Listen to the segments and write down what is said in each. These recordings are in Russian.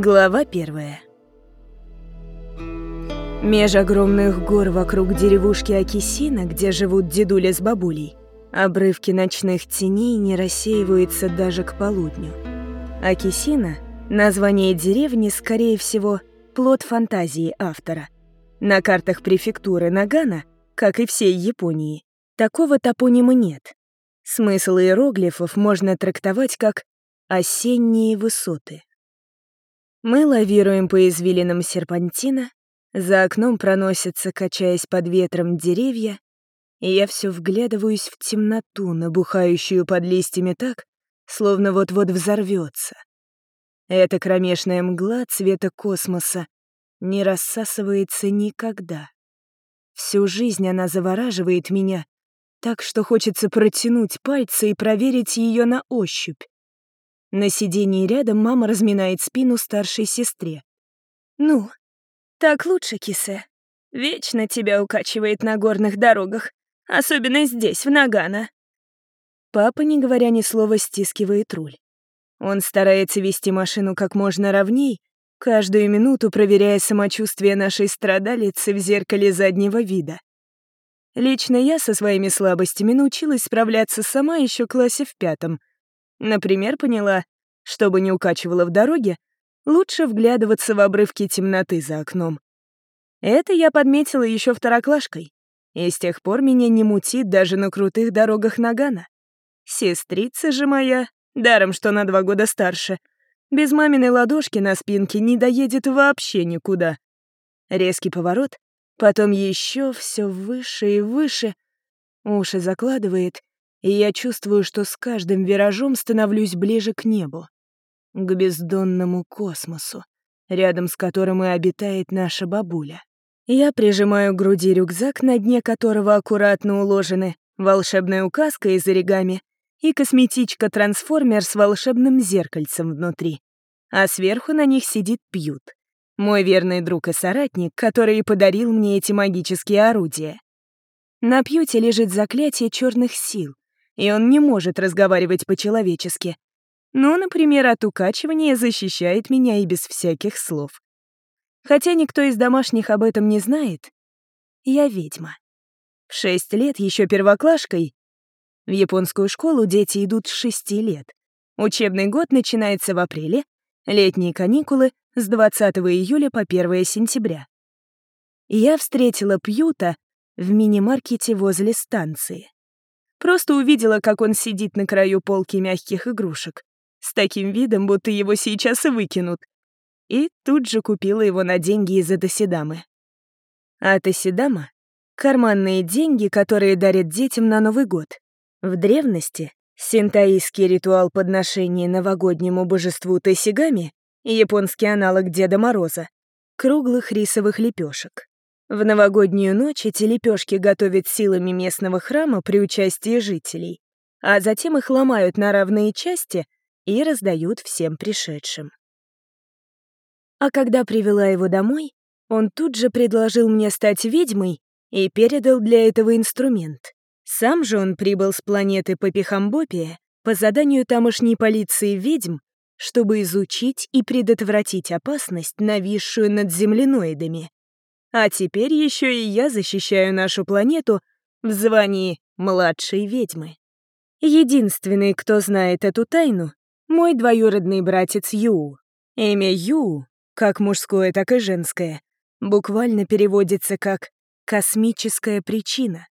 Глава первая. Меж огромных гор вокруг деревушки Акисина, где живут дедуля с бабулей, обрывки ночных теней не рассеиваются даже к полудню. Акисина — название деревни, скорее всего, плод фантазии автора. На картах префектуры Нагана, как и всей Японии, такого топонима нет. Смысл иероглифов можно трактовать как «осенние высоты». Мы лавируем по извилинам серпантина, за окном проносятся, качаясь под ветром, деревья, и я все вглядываюсь в темноту, набухающую под листьями так, словно вот-вот взорвется. Эта кромешная мгла цвета космоса не рассасывается никогда. Всю жизнь она завораживает меня, так что хочется протянуть пальцы и проверить ее на ощупь. На сиденье рядом мама разминает спину старшей сестре. «Ну, так лучше, Кисе. Вечно тебя укачивает на горных дорогах, особенно здесь, в Нагано». Папа, не говоря ни слова, стискивает руль. Он старается вести машину как можно ровней, каждую минуту проверяя самочувствие нашей страдалицы в зеркале заднего вида. Лично я со своими слабостями научилась справляться сама еще классе в пятом, Например, поняла, чтобы не укачивала в дороге, лучше вглядываться в обрывки темноты за окном. Это я подметила еще второклашкой, и с тех пор меня не мутит даже на крутых дорогах Нагана. Сестрица же моя, даром что на два года старше, без маминой ладошки на спинке не доедет вообще никуда. Резкий поворот, потом еще все выше и выше. Уши закладывает, и я чувствую, что с каждым виражом становлюсь ближе к небу, к бездонному космосу, рядом с которым и обитает наша бабуля. Я прижимаю к груди рюкзак, на дне которого аккуратно уложены волшебная указка из оригами и косметичка-трансформер с волшебным зеркальцем внутри. А сверху на них сидит Пьют, мой верный друг и соратник, который подарил мне эти магические орудия. На Пьюте лежит заклятие черных сил, и он не может разговаривать по-человечески. Ну, например, от укачивания защищает меня и без всяких слов. Хотя никто из домашних об этом не знает, я ведьма. В шесть лет, еще первоклашкой, в японскую школу дети идут с шести лет. Учебный год начинается в апреле, летние каникулы — с 20 июля по 1 сентября. Я встретила Пьюта в мини-маркете возле станции. Просто увидела, как он сидит на краю полки мягких игрушек. С таким видом, будто его сейчас и выкинут. И тут же купила его на деньги из Адасидамы. А Тосидама — карманные деньги, которые дарят детям на Новый год. В древности синтаистский ритуал подношения новогоднему божеству Тосигами, японский аналог Деда Мороза, круглых рисовых лепешек. В новогоднюю ночь эти лепешки готовят силами местного храма при участии жителей, а затем их ломают на равные части и раздают всем пришедшим. А когда привела его домой, он тут же предложил мне стать ведьмой и передал для этого инструмент. Сам же он прибыл с планеты Папихамбопия по заданию тамошней полиции ведьм, чтобы изучить и предотвратить опасность, нависшую над земляноидами. А теперь еще и я защищаю нашу планету в звании младшей ведьмы. Единственный, кто знает эту тайну, мой двоюродный братец Ю. Имя Ю, как мужское, так и женское, буквально переводится как «космическая причина».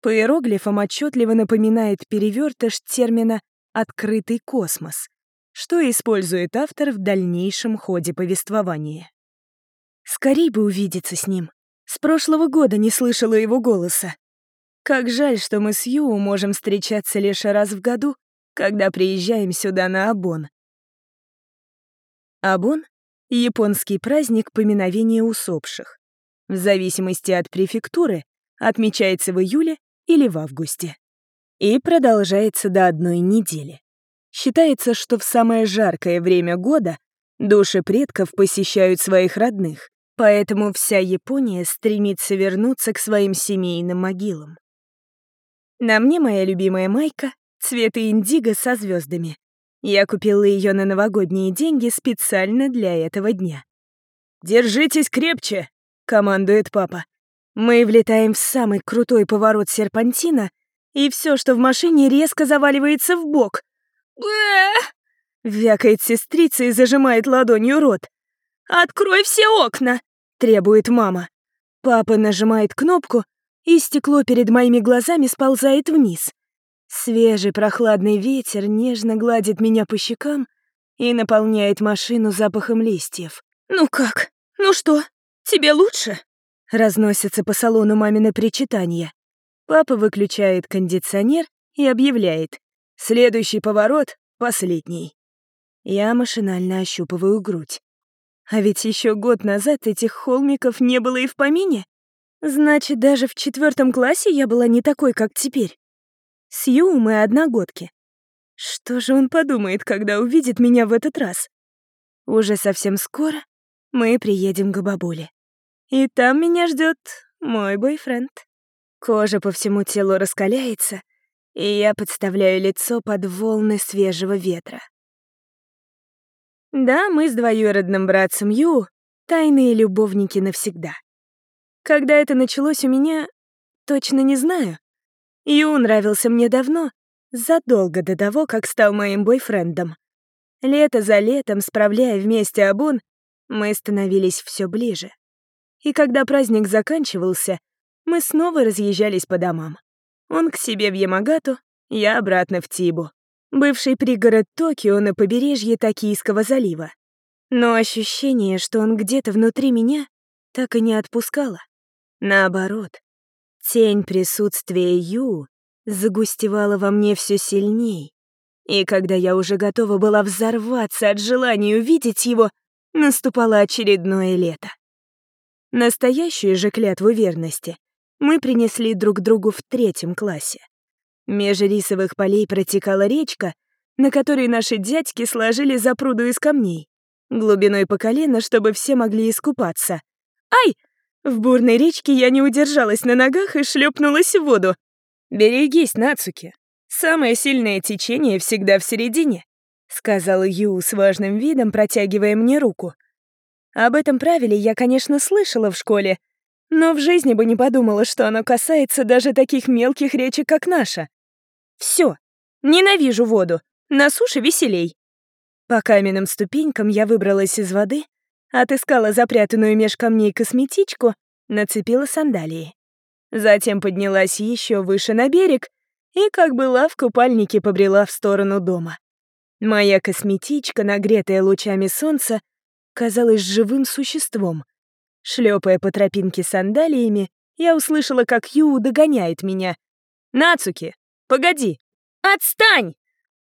По иероглифам отчетливо напоминает перевертыш термина «открытый космос», что использует автор в дальнейшем ходе повествования. Скорей бы увидеться с ним. С прошлого года не слышала его голоса. Как жаль, что мы с Ю можем встречаться лишь раз в году, когда приезжаем сюда на Абон. Абон — японский праздник поминовения усопших. В зависимости от префектуры отмечается в июле или в августе. И продолжается до одной недели. Считается, что в самое жаркое время года души предков посещают своих родных, Поэтому вся Япония стремится вернуться к своим семейным могилам. На мне моя любимая майка цвета индиго со звездами. Я купила ее на новогодние деньги специально для этого дня. «Держитесь крепче!» — командует папа. Мы влетаем в самый крутой поворот серпантина, и все, что в машине, резко заваливается в бок. Вякает сестрица и зажимает ладонью рот. «Открой все окна!» — требует мама. Папа нажимает кнопку, и стекло перед моими глазами сползает вниз. Свежий прохладный ветер нежно гладит меня по щекам и наполняет машину запахом листьев. «Ну как? Ну что, тебе лучше?» Разносится по салону мамины причитания. Папа выключает кондиционер и объявляет. Следующий поворот — последний. Я машинально ощупываю грудь. А ведь еще год назад этих холмиков не было и в помине. Значит, даже в четвертом классе я была не такой, как теперь. С Ю мы одногодки. Что же он подумает, когда увидит меня в этот раз? Уже совсем скоро мы приедем к бабуле. И там меня ждет мой бойфренд. Кожа по всему телу раскаляется, и я подставляю лицо под волны свежего ветра. Да, мы с двоюродным братцем Ю — тайные любовники навсегда. Когда это началось у меня, точно не знаю. Ю нравился мне давно, задолго до того, как стал моим бойфрендом. Лето за летом, справляя вместе обун, мы становились все ближе. И когда праздник заканчивался, мы снова разъезжались по домам. Он к себе в Ямагату, я обратно в Тибу, бывший пригород Токио на побережье Токийского залива. Но ощущение, что он где-то внутри меня, так и не отпускало. Наоборот, тень присутствия Ю загустевала во мне все сильней. И когда я уже готова была взорваться от желания увидеть его, наступало очередное лето. Настоящую же клятву верности мы принесли друг другу в третьем классе. Меж рисовых полей протекала речка, на которой наши дядьки сложили запруду из камней, глубиной по колено, чтобы все могли искупаться. «Ай!» В бурной речке я не удержалась на ногах и шлепнулась в воду. «Берегись, Нацуки. Самое сильное течение всегда в середине», — сказал Ю с важным видом, протягивая мне руку. Об этом правиле я, конечно, слышала в школе, но в жизни бы не подумала, что оно касается даже таких мелких речек, как наша. Все, ненавижу воду, на суше веселей. По каменным ступенькам я выбралась из воды отыскала запрятанную меж камней косметичку, нацепила сандалии. Затем поднялась еще выше на берег и, как была в купальнике, побрела в сторону дома. Моя косметичка, нагретая лучами солнца, казалась живым существом. Шлепая по тропинке сандалиями, я услышала, как Ю догоняет меня. «Нацуки, погоди! Отстань!»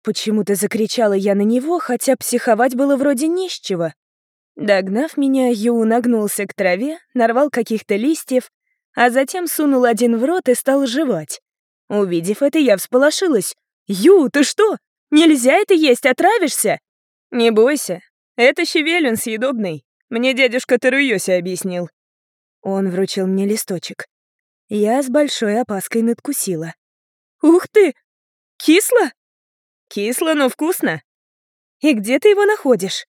Почему-то закричала я на него, хотя психовать было вроде не с чего. Догнав меня, Ю нагнулся к траве, нарвал каких-то листьев, а затем сунул один в рот и стал жевать. Увидев это, я всполошилась. «Ю, ты что? Нельзя это есть, отравишься!» «Не бойся, это щавелин съедобный. Мне дядюшка Таруйоси объяснил». Он вручил мне листочек. Я с большой опаской надкусила. «Ух ты! Кисло?» «Кисло, но вкусно. И где ты его находишь?»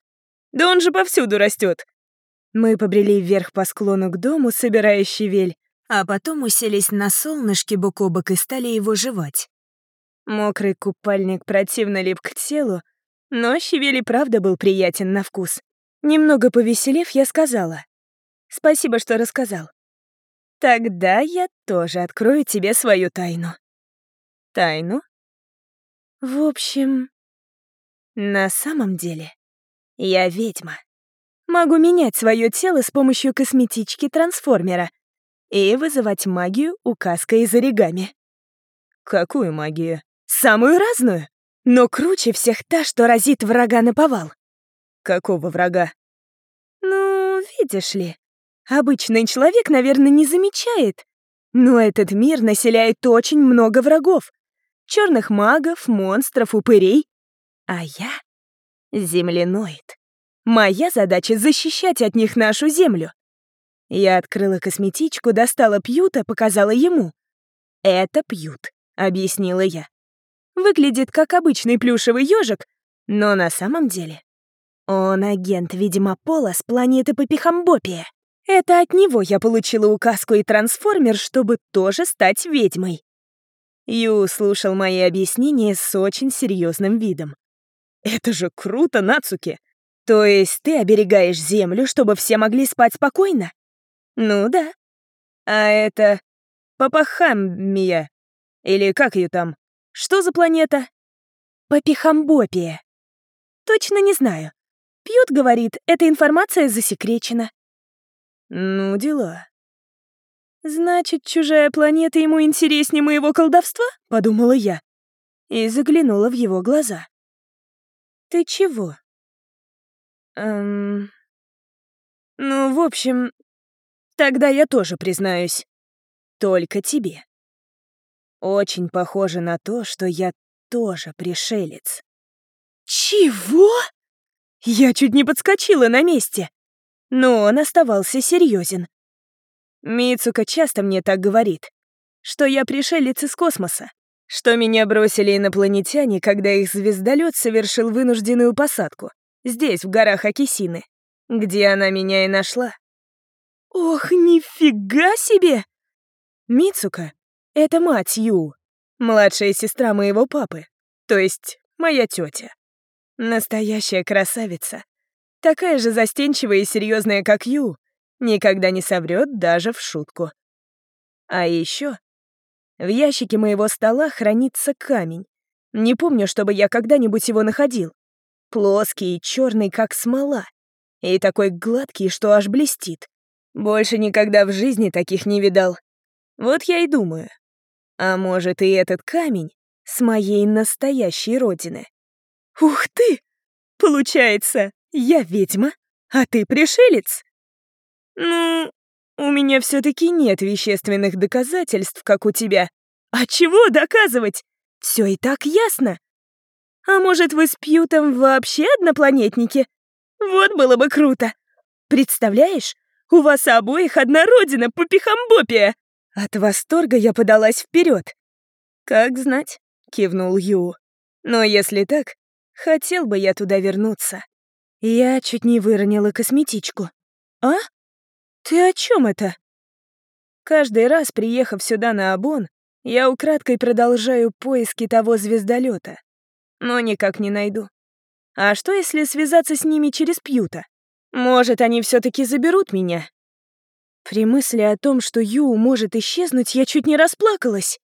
Да он же повсюду растет. Мы побрели вверх по склону к дому, собирая щавель, а потом уселись на солнышке бок о бок и стали его жевать. Мокрый купальник противно лип к телу, но щавель и правда был приятен на вкус. Немного повеселев, я сказала. «Спасибо, что рассказал. Тогда я тоже открою тебе свою тайну». «Тайну?» «В общем, на самом деле...» Я ведьма. Могу менять свое тело с помощью косметички-трансформера и вызывать магию указкой из оригами. Какую магию? Самую разную, но круче всех та, что разит врага на повал. Какого врага? Ну, видишь ли, обычный человек, наверное, не замечает, но этот мир населяет очень много врагов. Черных магов, монстров, упырей. А я Земляноид. Моя задача — защищать от них нашу землю. Я открыла косметичку, достала пьюта, показала ему. «Это пьют», — объяснила я. Выглядит как обычный плюшевый ежик, Но на самом деле он агент Ведьмопола с планеты Попихамбопия. Это от него я получила указку и трансформер, чтобы тоже стать ведьмой. Ю слушал мои объяснения с очень серьезным видом. «Это же круто, Нацуки! То есть ты оберегаешь Землю, чтобы все могли спать спокойно?» «Ну да. А это Папахаммия. Или как ее там? Что за планета?» «Папихамбопия. Точно не знаю. Пьют, говорит, эта информация засекречена». «Ну, дела», «Значит, чужая планета ему интереснее моего колдовства?» — подумала я. И заглянула в его глаза. «Ты чего?» «Эм...» «Ну, в общем, тогда я тоже признаюсь. Только тебе. Очень похоже на то, что я тоже пришелец». «Чего?» Я чуть не подскочила на месте. Но он оставался серьезен. Мицука часто мне так говорит, что я пришелец из космоса, что меня бросили инопланетяне, когда их звездолет совершил вынужденную посадку, здесь, в горах Акисины, где она меня и нашла. Ох, нифига себе! Мицука — это мать Ю, младшая сестра моего папы, то есть моя тетя. Настоящая красавица. Такая же застенчивая и серьезная, как Ю, Никогда не соврет даже в шутку. А еще в ящике моего стола хранится камень. Не помню, чтобы я когда-нибудь его находил. Плоский и черный, как смола. И такой гладкий, что аж блестит. Больше никогда в жизни таких не видал. Вот я и думаю. А может, и этот камень с моей настоящей родины. Ух ты! Получается, я ведьма, а ты пришелец? «Ну, у меня все-таки нет вещественных доказательств, как у тебя. А чего доказывать? Все и так ясно. А может, вы с Пьютом вообще однопланетники? Вот было бы круто. Представляешь, у вас обоих одна родина, Попихамбопия!» От восторга я подалась вперед. «Как знать», — кивнул Ю. «Но если так, хотел бы я туда вернуться». Я чуть не выронила косметичку. «А?» «Ты о чем это?» Каждый раз, приехав сюда на Абон, я украдкой продолжаю поиски того звездолета, но никак не найду. А что, если связаться с ними через Пьюта? Может, они все таки заберут меня? При мысли о том, что Ю может исчезнуть, я чуть не расплакалась.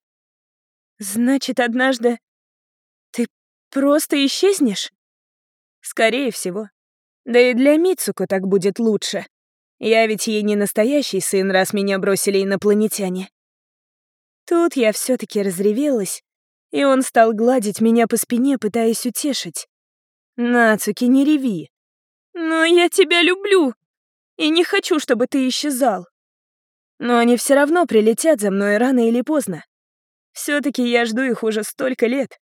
Значит, однажды просто исчезнешь? Скорее всего. Да и для Мицуко так будет лучше. Я ведь ей не настоящий сын, раз меня бросили инопланетяне. Тут я все таки разревелась, и он стал гладить меня по спине, пытаясь утешить. «Нацуки, не реви. Но я тебя люблю, и не хочу, чтобы ты исчезал. Но они все равно прилетят за мной рано или поздно. все таки я жду их уже столько лет».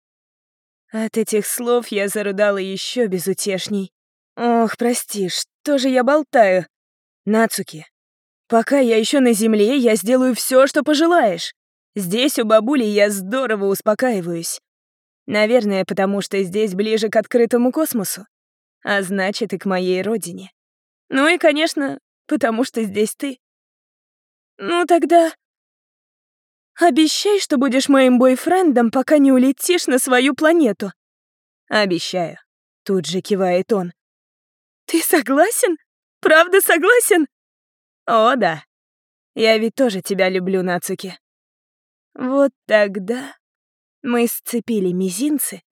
От этих слов я зарыдала еще безутешней. «Ох, прости, что же я болтаю?» Нацуки, пока я еще на земле, я сделаю все, что пожелаешь. Здесь у бабули я здорово успокаиваюсь. Наверное, потому что здесь ближе к открытому космосу. А значит, и к моей родине. Ну и, конечно, потому что здесь ты. Ну тогда... Обещай, что будешь моим бойфрендом, пока не улетишь на свою планету. Обещаю. Тут же кивает он. Ты согласен? Правда согласен? О, да. Я ведь тоже тебя люблю, Нацуки. Вот тогда мы сцепили мизинцы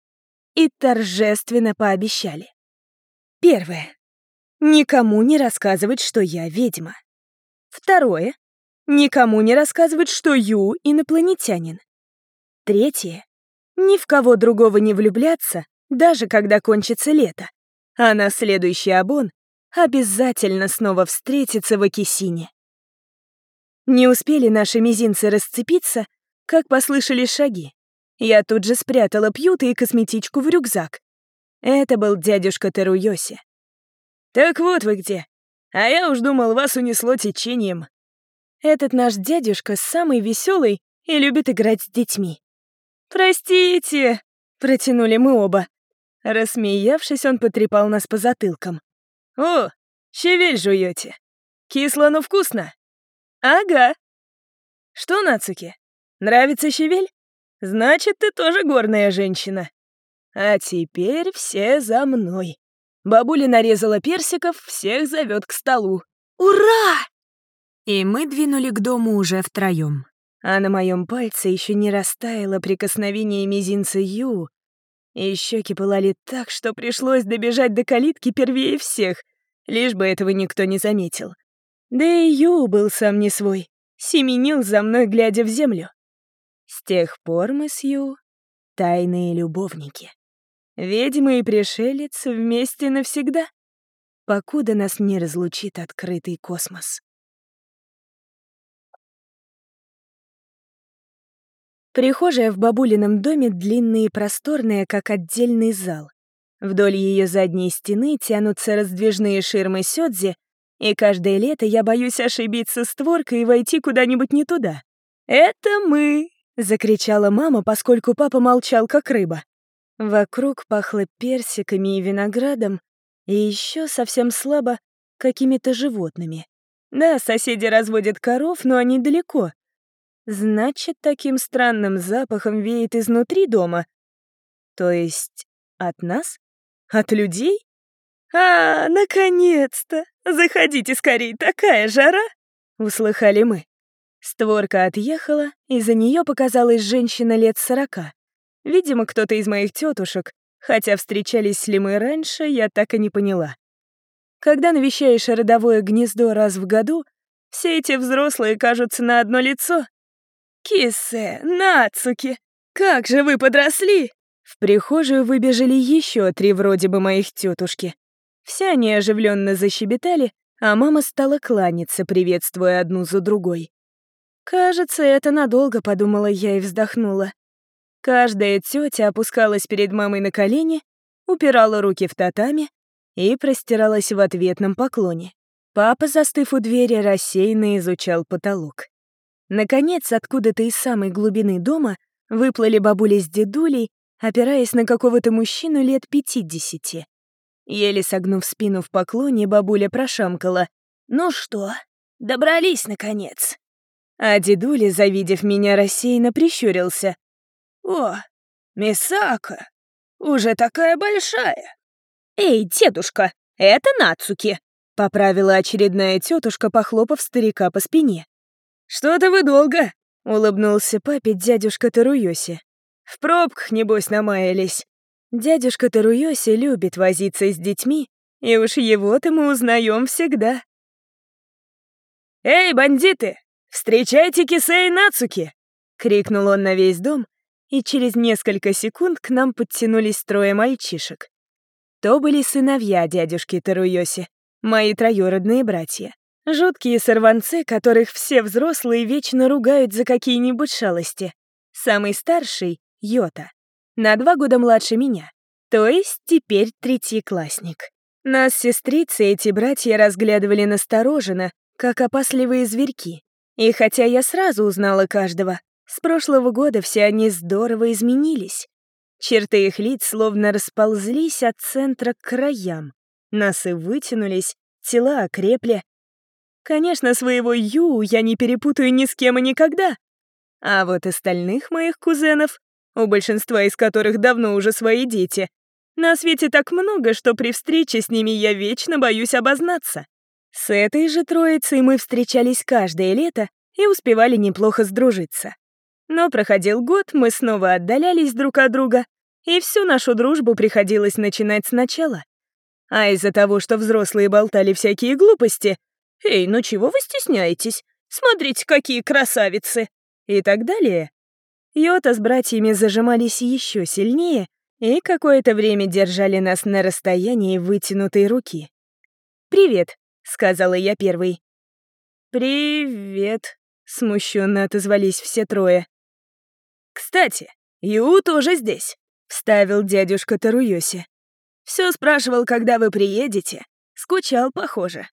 и торжественно пообещали. Первое. Никому не рассказывать, что я ведьма. Второе. Никому не рассказывать, что Ю инопланетянин. Третье. Ни в кого другого не влюбляться, даже когда кончится лето. А на следующий обон обязательно снова встретиться в Акисине. Не успели наши мизинцы расцепиться, как послышались шаги. Я тут же спрятала пьюты и косметичку в рюкзак. Это был дядюшка Теруйоси. «Так вот вы где. А я уж думал, вас унесло течением». Этот наш дядюшка самый веселый и любит играть с детьми. «Простите», — протянули мы оба. Рассмеявшись, он потрепал нас по затылкам. «О, щавель жуете. Кисло, но вкусно?» «Ага». «Что, Нацуки, нравится щавель? Значит, ты тоже горная женщина. А теперь все за мной». Бабуля нарезала персиков, всех зовет к столу. «Ура!» И мы двинули к дому уже втроем. А на моем пальце еще не растаяло прикосновение мизинца Ю, и щеки пылали так, что пришлось добежать до калитки первее всех, лишь бы этого никто не заметил. Да и Ю был сам не свой, семенил за мной, глядя в землю. С тех пор мы с Ю — тайные любовники. Ведьма и пришелец вместе навсегда, покуда нас не разлучит открытый космос. Прихожая в бабулином доме длинная и просторная, как отдельный зал. Вдоль ее задней стены тянутся раздвижные ширмы сёдзи, и каждое лето я боюсь ошибиться створкой и войти куда-нибудь не туда. «Это мы!» — закричала мама, поскольку папа молчал, как рыба. Вокруг пахло персиками и виноградом, и еще совсем слабо какими-то животными. Да, соседи разводят коров, но они далеко. Значит, таким странным запахом веет изнутри дома. То есть от нас? От людей? «А, наконец-то! Заходите скорее, такая жара!» — услыхали мы. Створка отъехала, и за нее показалась женщина лет сорока. Видимо, кто-то из моих тетушек, хотя встречались ли мы раньше, я так и не поняла. Когда навещаешь родовое гнездо раз в году, все эти взрослые кажутся на одно лицо. «Кисе, Нацуки, как же вы подросли!» В прихожую выбежали еще три вроде бы моих тетушки. Все они оживленно защебетали, а мама стала кланяться, приветствуя одну за другой. «Кажется, это надолго», — подумала я и вздохнула. Каждая тетя опускалась перед мамой на колени, упирала руки в татами и простиралась в ответном поклоне. Папа, застыв у двери, рассеянно изучал потолок. Наконец, откуда-то из самой глубины дома выплыли бабули с дедулей, опираясь на какого-то мужчину лет пятидесяти. Еле согнув спину в поклоне, бабуля прошамкала. «Ну что, добрались, наконец?» А дедуля, завидев меня, рассеянно прищурился. «О, Мисака, уже такая большая!» «Эй, дедушка, это Нацуки!» — поправила очередная тетушка, похлопав старика по спине. «Что-то вы долго!» — улыбнулся папе дядюшка Таруёси. «В пробках, небось, намаялись». Дядюшка Таруёси любит возиться с детьми, и уж его-то мы узнаем всегда. «Эй, бандиты, встречайте Кисей Нацуки!» — крикнул он на весь дом, и через несколько секунд к нам подтянулись трое мальчишек. То были сыновья дядюшки Таруёси, мои троюродные братья. Жуткие сорванцы, которых все взрослые вечно ругают за какие-нибудь шалости. Самый старший — Йота. На два года младше меня. То есть теперь третьеклассник. Нас с сестрицей эти братья разглядывали настороженно, как опасливые зверьки. И хотя я сразу узнала каждого, с прошлого года все они здорово изменились. Черты их лиц словно расползлись от центра к краям. Носы вытянулись, тела окрепли. Конечно, своего Ю я не перепутаю ни с кем и никогда. А вот остальных моих кузенов, у большинства из которых давно уже свои дети, на свете так много, что при встрече с ними я вечно боюсь обознаться. С этой же троицей мы встречались каждое лето и успевали неплохо сдружиться. Но проходил год, мы снова отдалялись друг от друга, и всю нашу дружбу приходилось начинать сначала. А из-за того, что взрослые болтали всякие глупости, «Эй, ну чего вы стесняетесь? Смотрите, какие красавицы!» и так далее, Йота с братьями зажимались еще сильнее и какое-то время держали нас на расстоянии вытянутой руки. «Привет», — сказала я первой. «Привет», — смущенно отозвались все трое. «Кстати, Ю тоже здесь», — вставил дядюшка Таруёси. Все спрашивал, когда вы приедете. Скучал, похоже».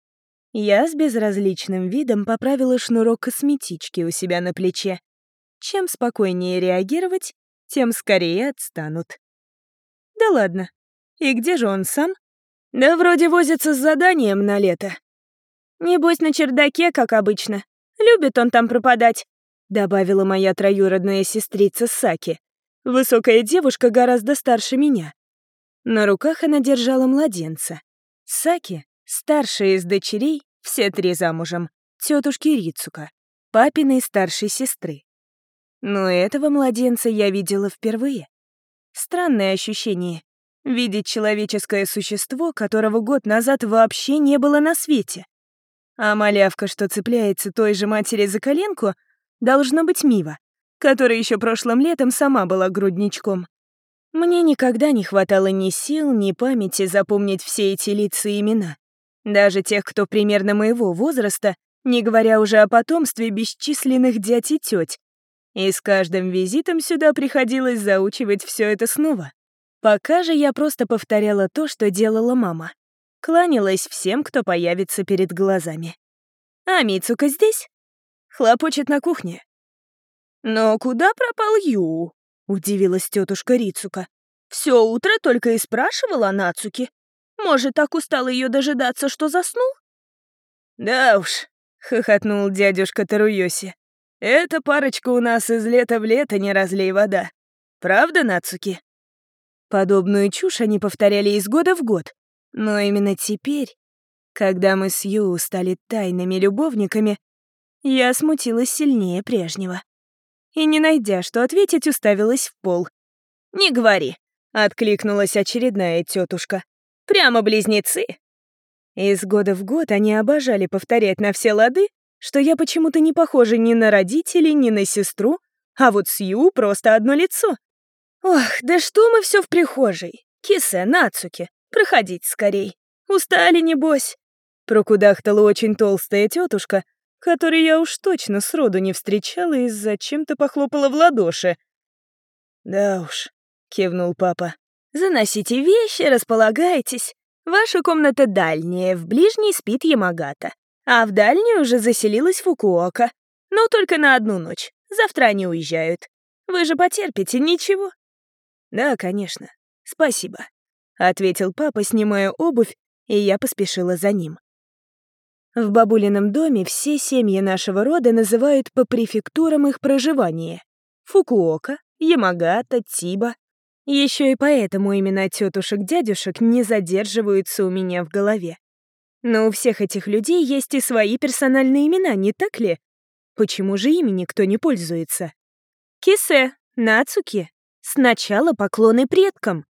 Я с безразличным видом поправила шнурок косметички у себя на плече. Чем спокойнее реагировать, тем скорее отстанут. Да ладно, И где же он сам? Да вроде возится с заданием на лето. Небось, на чердаке, как обычно. Любит он там пропадать, добавила моя троюродная сестрица Саки. Высокая девушка гораздо старше меня. На руках она держала младенца. Саки, старшая из дочерей, все три замужем, тетушки Рицука, папиной старшей сестры. Но этого младенца я видела впервые. Странное ощущение — видеть человеческое существо, которого год назад вообще не было на свете. А малявка, что цепляется той же матери за коленку, должна быть Мива, которая еще прошлым летом сама была грудничком. Мне никогда не хватало ни сил, ни памяти запомнить все эти лица и имена. Даже тех, кто примерно моего возраста, не говоря уже о потомстве бесчисленных дядь и теть. И с каждым визитом сюда приходилось заучивать все это снова. Пока же я просто повторяла то, что делала мама. Кланялась всем, кто появится перед глазами. «А Мицука здесь?» «Хлопочет на кухне». «Но куда пропал Ю?» Удивилась тетушка Рицука. Все утро только и спрашивала Нацуки. Может, так устал ее дожидаться, что заснул? Да уж, хохотнул дядюшка Таруйоси. Эта парочка у нас из лета в лето не разлей вода. Правда, Нацуки? Подобную чушь они повторяли из года в год. Но именно теперь, когда мы с Ю стали тайными любовниками, я смутилась сильнее прежнего и, не найдя, что ответить, уставилась в пол. «Не говори», — откликнулась очередная тетушка. «Прямо близнецы». Из года в год они обожали повторять на все лады, что я почему-то не похожа ни на родителей, ни на сестру, а вот Сью просто одно лицо. Ох, да что мы все в прихожей? Кисе, Нацуки, проходите скорей. Устали, небось. Прокудахтала очень толстая тетушка, который я уж точно сроду не встречала и зачем-то похлопала в ладоши. «Да уж», — кивнул папа. «Заносите вещи, располагайтесь. Ваша комната дальняя, в ближней спит Ямагата, а в дальнюю уже заселилась Фукуока. Но только на одну ночь. Завтра они уезжают. Вы же потерпите, ничего?» «Да, конечно. Спасибо», — ответил папа, снимая обувь, и я поспешила за ним. В бабулином доме все семьи нашего рода называют по префектурам их проживания. Фукуока, Ямагата, Тиба. Еще и поэтому имена тетушек-дядюшек не задерживаются у меня в голове. Но у всех этих людей есть и свои персональные имена, не так ли? Почему же ими никто не пользуется? Кисе, Нацуки. Сначала поклоны предкам.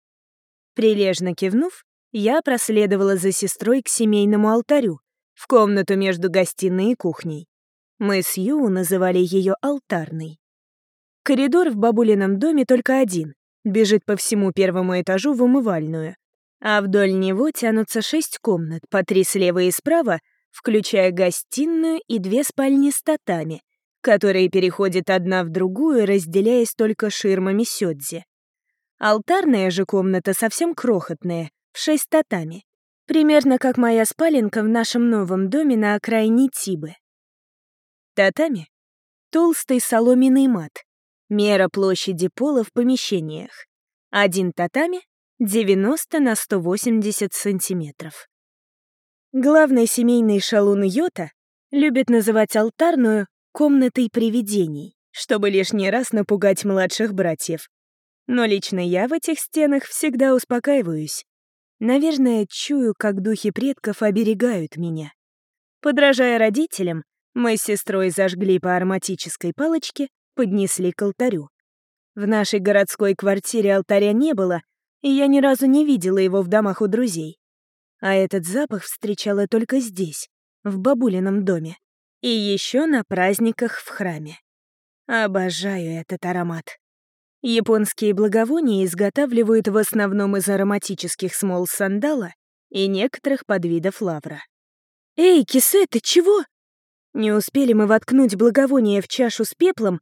Прилежно кивнув, я проследовала за сестрой к семейному алтарю, в комнату между гостиной и кухней. Мы с Ю называли ее алтарной. Коридор в бабулином доме только один, бежит по всему первому этажу в умывальную, а вдоль него тянутся шесть комнат, по три слева и справа, включая гостиную и две спальни с татами, которые переходят одна в другую, разделяясь только ширмами сёдзи. Алтарная же комната совсем крохотная, в шесть татами. Примерно как моя спаленка в нашем новом доме на окраине Тибы. Татами — толстый соломенный мат, мера площади пола в помещениях. Один татами — 90 на 180 сантиметров. Главный семейный шалун Йота любит называть алтарную «комнатой привидений», чтобы лишний раз напугать младших братьев. Но лично я в этих стенах всегда успокаиваюсь. Наверное, чую, как духи предков оберегают меня. Подражая родителям, мы с сестрой зажгли по ароматической палочке, поднесли к алтарю. В нашей городской квартире алтаря не было, и я ни разу не видела его в домах у друзей. А этот запах встречала только здесь, в бабулином доме. И еще на праздниках в храме. Обожаю этот аромат. Японские благовония изготавливают в основном из ароматических смол сандала и некоторых подвидов лавра. «Эй, Кисе, ты чего?» Не успели мы воткнуть благовоние в чашу с пеплом,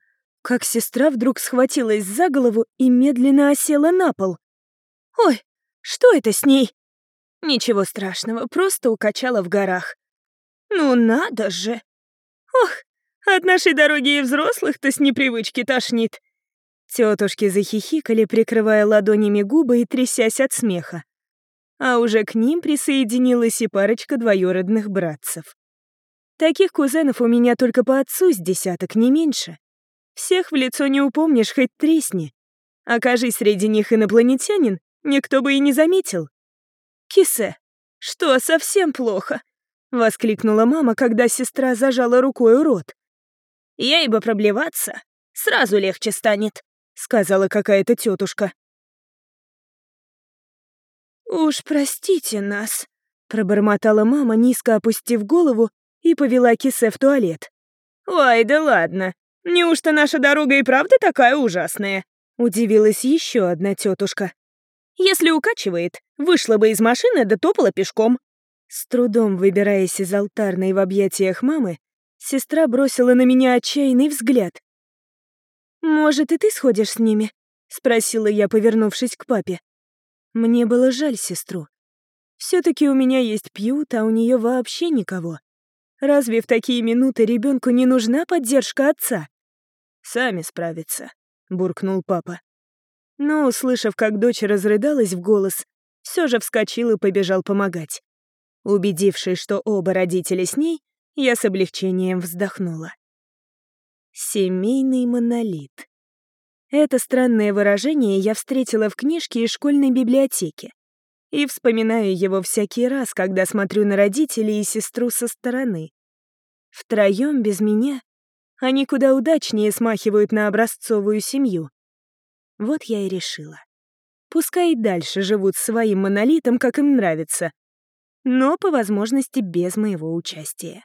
как сестра вдруг схватилась за голову и медленно осела на пол. «Ой, что это с ней?» «Ничего страшного, просто укачала в горах». «Ну надо же!» «Ох, от нашей дороги и взрослых-то с непривычки тошнит. Тетушки захихикали, прикрывая ладонями губы и трясясь от смеха. а уже к ним присоединилась и парочка двоюродных братцев. Таких кузенов у меня только по отцу с десяток, не меньше. Всех в лицо не упомнишь, хоть тресни. Окажись среди них инопланетянин, никто бы и не заметил. «Кисе, что, совсем плохо?» — воскликнула мама, когда сестра зажала рукой рот. «Ей бы проблеваться, сразу легче станет», — сказала какая-то тетушка. «Уж простите нас», — пробормотала мама, низко опустив голову, и повела Кисе в туалет. «Ой, да ладно. Неужто наша дорога и правда такая ужасная?» — удивилась еще одна тетушка. «Если укачивает, вышла бы из машины да топала пешком». С трудом выбираясь из алтарной в объятиях мамы, сестра бросила на меня отчаянный взгляд. «Может, и ты сходишь с ними?» — спросила я, повернувшись к папе. Мне было жаль сестру. все таки у меня есть пьют, а у нее вообще никого. Разве в такие минуты ребенку не нужна поддержка отца? «Сами справятся», — буркнул папа. Но, услышав, как дочь разрыдалась в голос, все же вскочил и побежал помогать. Убедившись, что оба родителя с ней, я с облегчением вздохнула. Семейный монолит. Это странное выражение я встретила в книжке из школьной библиотеки. И вспоминаю его всякий раз, когда смотрю на родителей и сестру со стороны. Втроем без меня они куда удачнее смахивают на образцовую семью. Вот я и решила. Пускай и дальше живут своим монолитом, как им нравится, но по возможности без моего участия.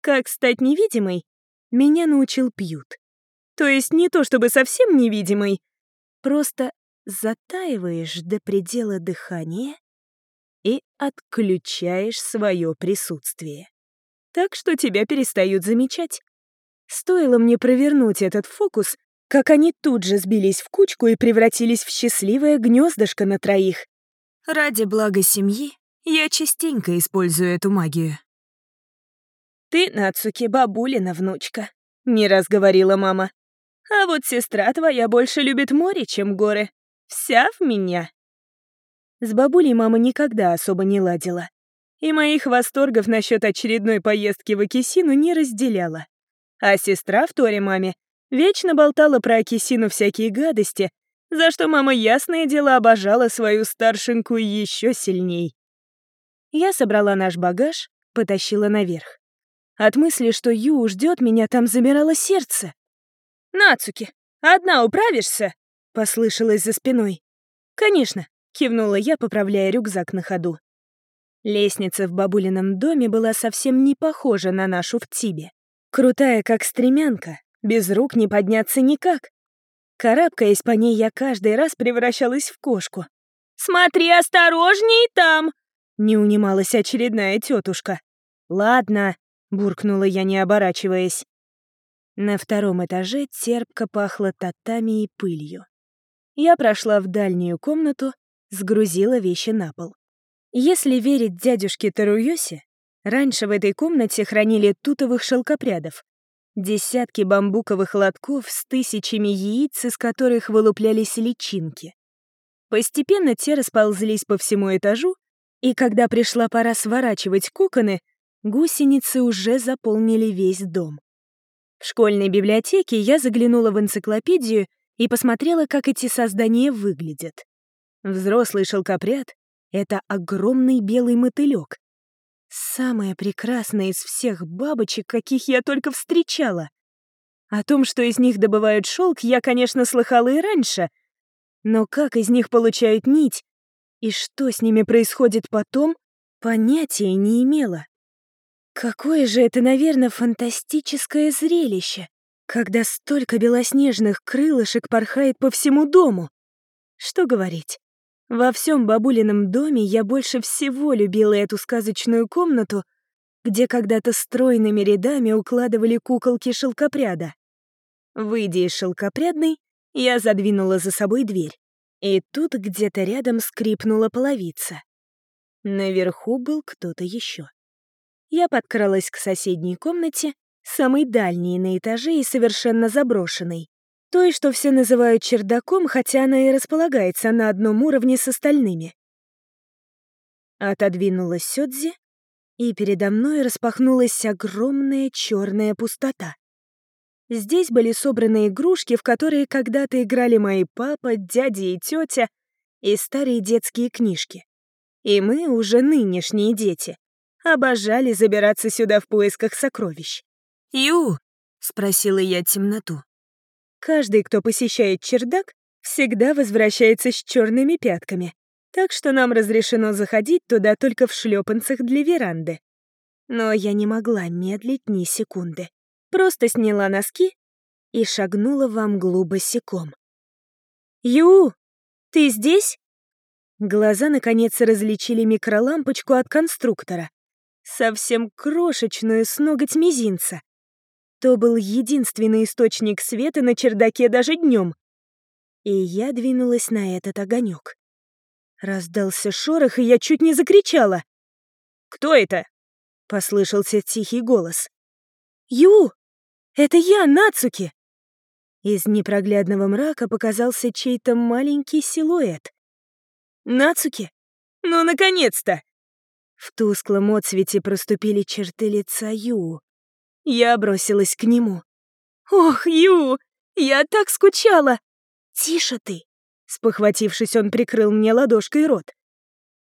Как стать невидимой, меня научил Пьют. То есть не то чтобы совсем невидимый, просто затаиваешь до предела дыхания и отключаешь свое присутствие. Так что тебя перестают замечать. Стоило мне провернуть этот фокус, как они тут же сбились в кучку и превратились в счастливое гнездышко на троих. Ради блага семьи я частенько использую эту магию. «Ты, Нацуки, бабулина внучка», — не раз говорила мама. А вот сестра твоя больше любит море, чем горы. Вся в меня. С бабулей мама никогда особо не ладила. И моих восторгов насчет очередной поездки в Акисину не разделяла. А сестра в Торе маме вечно болтала про Акисину всякие гадости, за что мама ясное дело обожала свою старшенькую еще сильней. Я собрала наш багаж, потащила наверх. От мысли, что Ю ждет меня, там замирало сердце. «Нацуки, одна управишься?» — послышалось за спиной. «Конечно», — кивнула я, поправляя рюкзак на ходу. Лестница в бабулином доме была совсем не похожа на нашу в Тибе. Крутая, как стремянка, без рук не подняться никак. Карабкаясь по ней, я каждый раз превращалась в кошку. «Смотри осторожней там!» — не унималась очередная тетушка. «Ладно», — буркнула я, не оборачиваясь. На втором этаже терпко пахло татами и пылью. Я прошла в дальнюю комнату, сгрузила вещи на пол. Если верить дядюшке Таруёсе, раньше в этой комнате хранили тутовых шелкопрядов, десятки бамбуковых лотков с тысячами яиц, из которых вылуплялись личинки. Постепенно те расползлись по всему этажу, и когда пришла пора сворачивать коконы, гусеницы уже заполнили весь дом. В школьной библиотеке я заглянула в энциклопедию и посмотрела, как эти создания выглядят. Взрослый шелкопряд — это огромный белый мотылек. Самая прекрасная из всех бабочек, каких я только встречала. О том, что из них добывают шелк, я, конечно, слыхала и раньше. Но как из них получают нить и что с ними происходит потом, понятия не имела. Какое же это, наверное, фантастическое зрелище, когда столько белоснежных крылышек порхает по всему дому. Что говорить? Во всем бабулином доме я больше всего любила эту сказочную комнату, где когда-то стройными рядами укладывали куколки шелкопряда. Выйдя из шелкопрядной, я задвинула за собой дверь. И тут где-то рядом скрипнула половица. Наверху был кто-то еще я подкралась к соседней комнате, самой дальней на этаже и совершенно заброшенной. Той, что все называют чердаком, хотя она и располагается на одном уровне с остальными. Отодвинулась Сёдзи, и передо мной распахнулась огромная черная пустота. Здесь были собраны игрушки, в которые когда-то играли мои папа, дядя и тетя, и старые детские книжки. И мы, уже нынешние дети, обожали забираться сюда в поисках сокровищ. «Ю!» — спросила я темноту. Каждый, кто посещает чердак, всегда возвращается с черными пятками, так что нам разрешено заходить туда только в шлепанцах для веранды. Но я не могла медлить ни секунды. Просто сняла носки и шагнула во босиком. «Ю, ты здесь?» Глаза, наконец, различили микролампочку от конструктора. Совсем крошечную, с ноготь мизинца. То был единственный источник света на чердаке даже днем. И я двинулась на этот огонек. Раздался шорох, и я чуть не закричала. «Кто это?» — послышался тихий голос. «Ю! Это я, Нацуки!» Из непроглядного мрака показался чей-то маленький силуэт. «Нацуки? Ну, наконец-то!» В тусклом отсвете проступили черты лица Ю. Я бросилась к нему. «Ох, Ю! Я так скучала!» «Тише ты!» Спохватившись, он прикрыл мне ладошкой рот.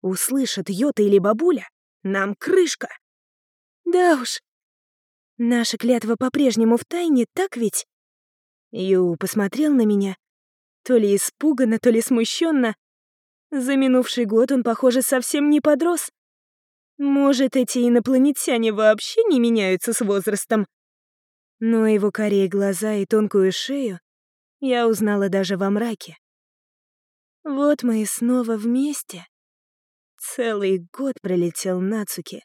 «Услышат Йота или бабуля, нам крышка!» «Да уж, наша клятва по-прежнему в тайне, так ведь?» Ю посмотрел на меня, то ли испуганно, то ли смущенно. За минувший год он, похоже, совсем не подрос. Может, эти инопланетяне вообще не меняются с возрастом? Но его корей глаза и тонкую шею я узнала даже во мраке. Вот мы и снова вместе. Целый год пролетел Нацуки.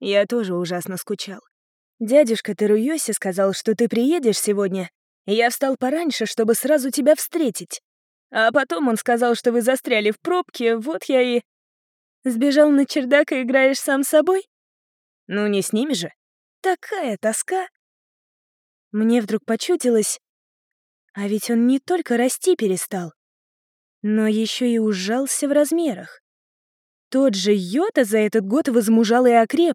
Я тоже ужасно скучал. Дядюшка Теруйоси сказал, что ты приедешь сегодня, я встал пораньше, чтобы сразу тебя встретить. А потом он сказал, что вы застряли в пробке, вот я и... Сбежал на чердак и играешь сам собой? Ну, не с ними же. Такая тоска. Мне вдруг почудилось... А ведь он не только расти перестал, но еще и ужался в размерах. Тот же Йота за этот год возмужал и окреп,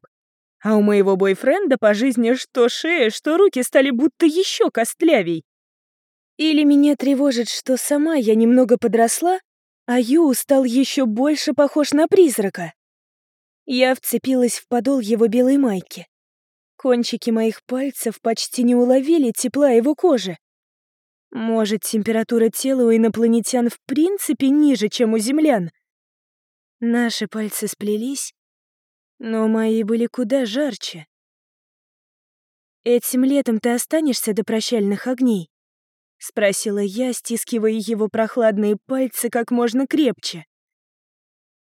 а у моего бойфренда по жизни что шея, что руки стали будто еще костлявей. Или меня тревожит, что сама я немного подросла, а Ю стал еще больше похож на призрака. Я вцепилась в подол его белой майки. Кончики моих пальцев почти не уловили тепла его кожи. Может, температура тела у инопланетян в принципе ниже, чем у землян? Наши пальцы сплелись, но мои были куда жарче. «Этим летом ты останешься до прощальных огней?» — спросила я, стискивая его прохладные пальцы как можно крепче.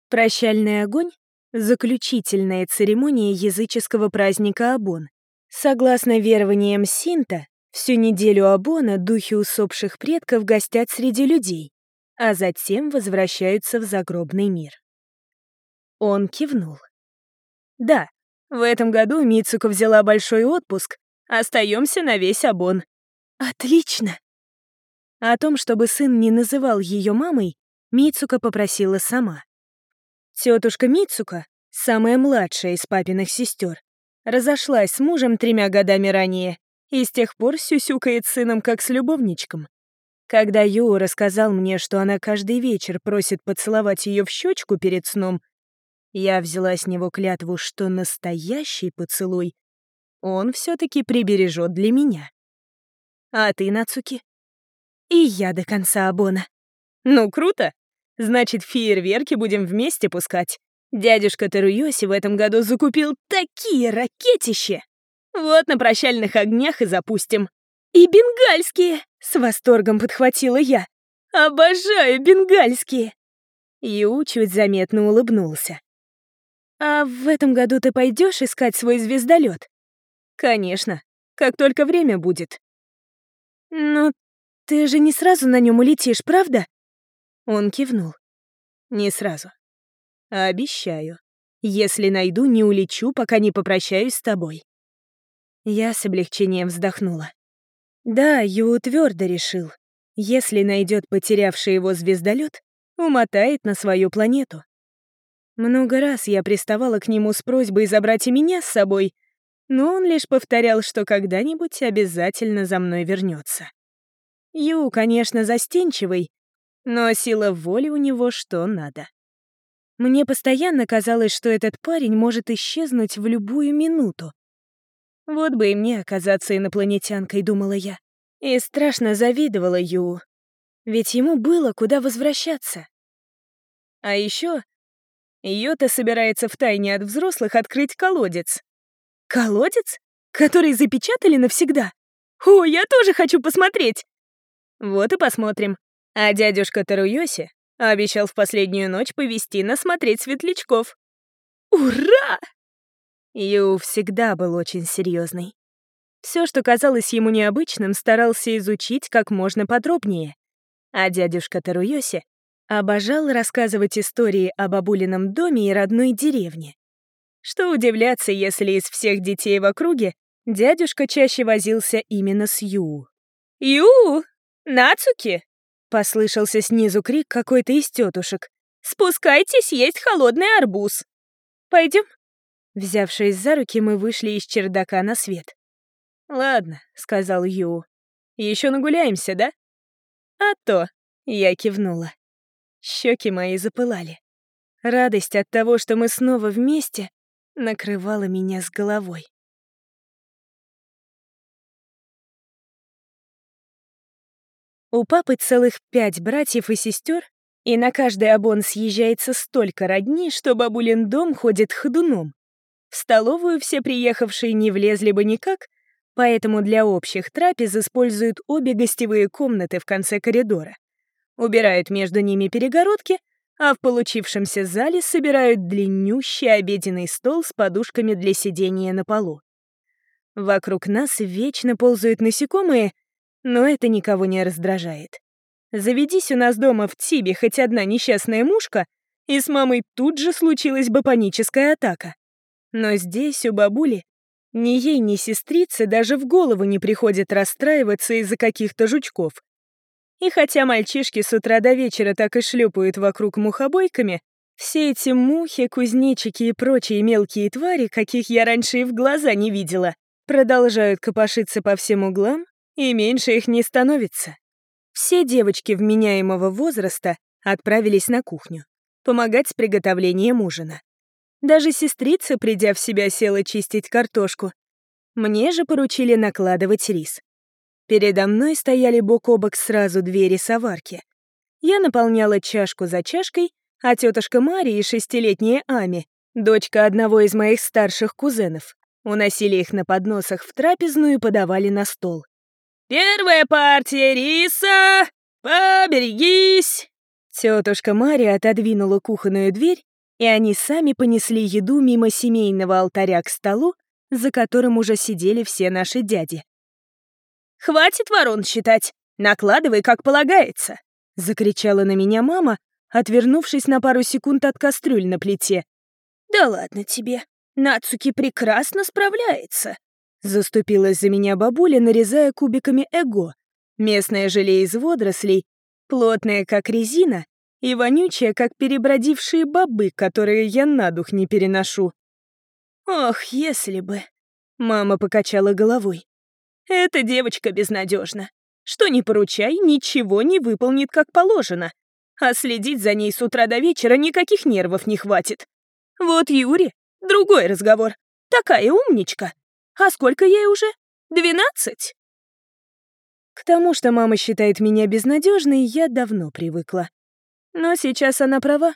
Прощальный огонь — заключительная церемония языческого праздника Абон. Согласно верованиям Синта, всю неделю Абона духи усопших предков гостят среди людей, а затем возвращаются в загробный мир. Он кивнул. Да, в этом году Мицука взяла большой отпуск. Остаемся на весь обон. Отлично. О том, чтобы сын не называл ее мамой, Мицука попросила сама. Тетушка Мицука, самая младшая из папиных сестер, разошлась с мужем тремя годами ранее и с тех пор сюсюкает сыном как с любовничком. Когда Ю рассказал мне, что она каждый вечер просит поцеловать ее в щечку перед сном, я взяла с него клятву, что настоящий поцелуй он все таки прибережет для меня. А ты, Нацуки? И я до конца Абона. Ну, круто. Значит, фейерверки будем вместе пускать. Дядюшка Таруйоси в этом году закупил такие ракетища. Вот на прощальных огнях и запустим. И бенгальские! С восторгом подхватила я. Обожаю бенгальские! Ю чуть заметно улыбнулся. «А в этом году ты пойдешь искать свой звездолет? «Конечно, как только время будет». «Но ты же не сразу на нем улетишь, правда?» Он кивнул. «Не сразу. Обещаю. Если найду, не улечу, пока не попрощаюсь с тобой». Я с облегчением вздохнула. Да, Ю твердо решил. Если найдет потерявший его звездолет, умотает на свою планету. Много раз я приставала к нему с просьбой забрать и меня с собой, но он лишь повторял, что когда-нибудь обязательно за мной вернется. Ю, конечно, застенчивый, но сила воли у него что надо. Мне постоянно казалось, что этот парень может исчезнуть в любую минуту. Вот бы и мне оказаться инопланетянкой, думала я. И страшно завидовала Ю, ведь ему было куда возвращаться. А еще Йота собирается втайне от взрослых открыть колодец. Колодец? Который запечатали навсегда? О, я тоже хочу посмотреть! Вот и посмотрим. А дядюшка Таруйоси обещал в последнюю ночь повести нас смотреть светлячков. Ура! Ю всегда был очень серьезный. Все, что казалось ему необычным, старался изучить как можно подробнее. А дядюшка Таруйоси обожал рассказывать истории о бабулином доме и родной деревне. Что удивляться, если из всех детей в округе дядюшка чаще возился именно с Ю. «Ю! Нацуки!» — послышался снизу крик какой-то из тетушек. «Спускайтесь есть холодный арбуз!» Пойдем. Взявшись за руки, мы вышли из чердака на свет. «Ладно», — сказал Ю. Еще нагуляемся, да?» «А то», — я кивнула. Щеки мои запылали. Радость от того, что мы снова вместе, накрывала меня с головой. У папы целых пять братьев и сестер, и на каждый обон съезжается столько родни, что бабулин дом ходит ходуном. В столовую все приехавшие не влезли бы никак, поэтому для общих трапез используют обе гостевые комнаты в конце коридора. Убирают между ними перегородки, а в получившемся зале собирают длиннющий обеденный стол с подушками для сидения на полу. Вокруг нас вечно ползают насекомые, но это никого не раздражает. Заведись у нас дома в Тибе хоть одна несчастная мушка, и с мамой тут же случилась бы паническая атака. Но здесь, у бабули, ни ей, ни сестрице даже в голову не приходит расстраиваться из-за каких-то жучков. И хотя мальчишки с утра до вечера так и шлепают вокруг мухобойками, все эти мухи, кузнечики и прочие мелкие твари, каких я раньше и в глаза не видела, продолжают копошиться по всем углам, и меньше их не становится. Все девочки вменяемого возраста отправились на кухню, помогать с приготовлением ужина. Даже сестрица, придя в себя, села чистить картошку. Мне же поручили накладывать рис. Передо мной стояли бок о бок сразу две рисоварки. Я наполняла чашку за чашкой, а тетушка Мария и шестилетняя Ами, дочка одного из моих старших кузенов, уносили их на подносах в трапезную и подавали на стол. «Первая партия риса! Поберегись!» Тетушка Мария отодвинула кухонную дверь, и они сами понесли еду мимо семейного алтаря к столу, за которым уже сидели все наши дяди. «Хватит ворон считать! Накладывай, как полагается!» — закричала на меня мама, отвернувшись на пару секунд от кастрюль на плите. «Да ладно тебе, Нацуки прекрасно справляется!» Заступилась за меня бабуля, нарезая кубиками эго. Местное желе из водорослей, плотное, как резина, и вонючее, как перебродившие бобы, которые я на дух не переношу. «Ох, если бы...» — мама покачала головой. Эта девочка безнадежна. Что ни поручай, ничего не выполнит как положено. А следить за ней с утра до вечера никаких нервов не хватит. Вот Юри, другой разговор. Такая умничка. А сколько ей уже? Двенадцать? К тому, что мама считает меня безнадежной, я давно привыкла. Но сейчас она права.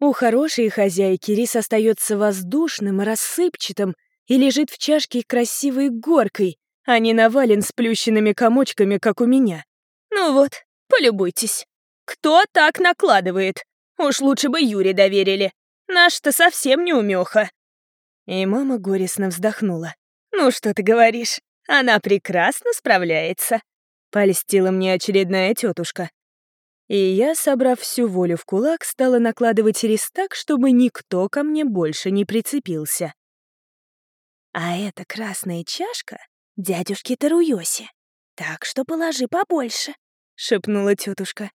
У хорошей хозяйки рис остается воздушным, рассыпчатым и лежит в чашке красивой горкой, а не навален сплющенными комочками, как у меня. Ну вот, полюбуйтесь. Кто так накладывает? Уж лучше бы Юре доверили. Наш-то совсем не умеха. И мама горестно вздохнула. «Ну что ты говоришь? Она прекрасно справляется», — польстила мне очередная тетушка. И я, собрав всю волю в кулак, стала накладывать рис так, чтобы никто ко мне больше не прицепился. А эта красная чашка дядюшке Таруёсе. Так что положи побольше», — шепнула тетушка.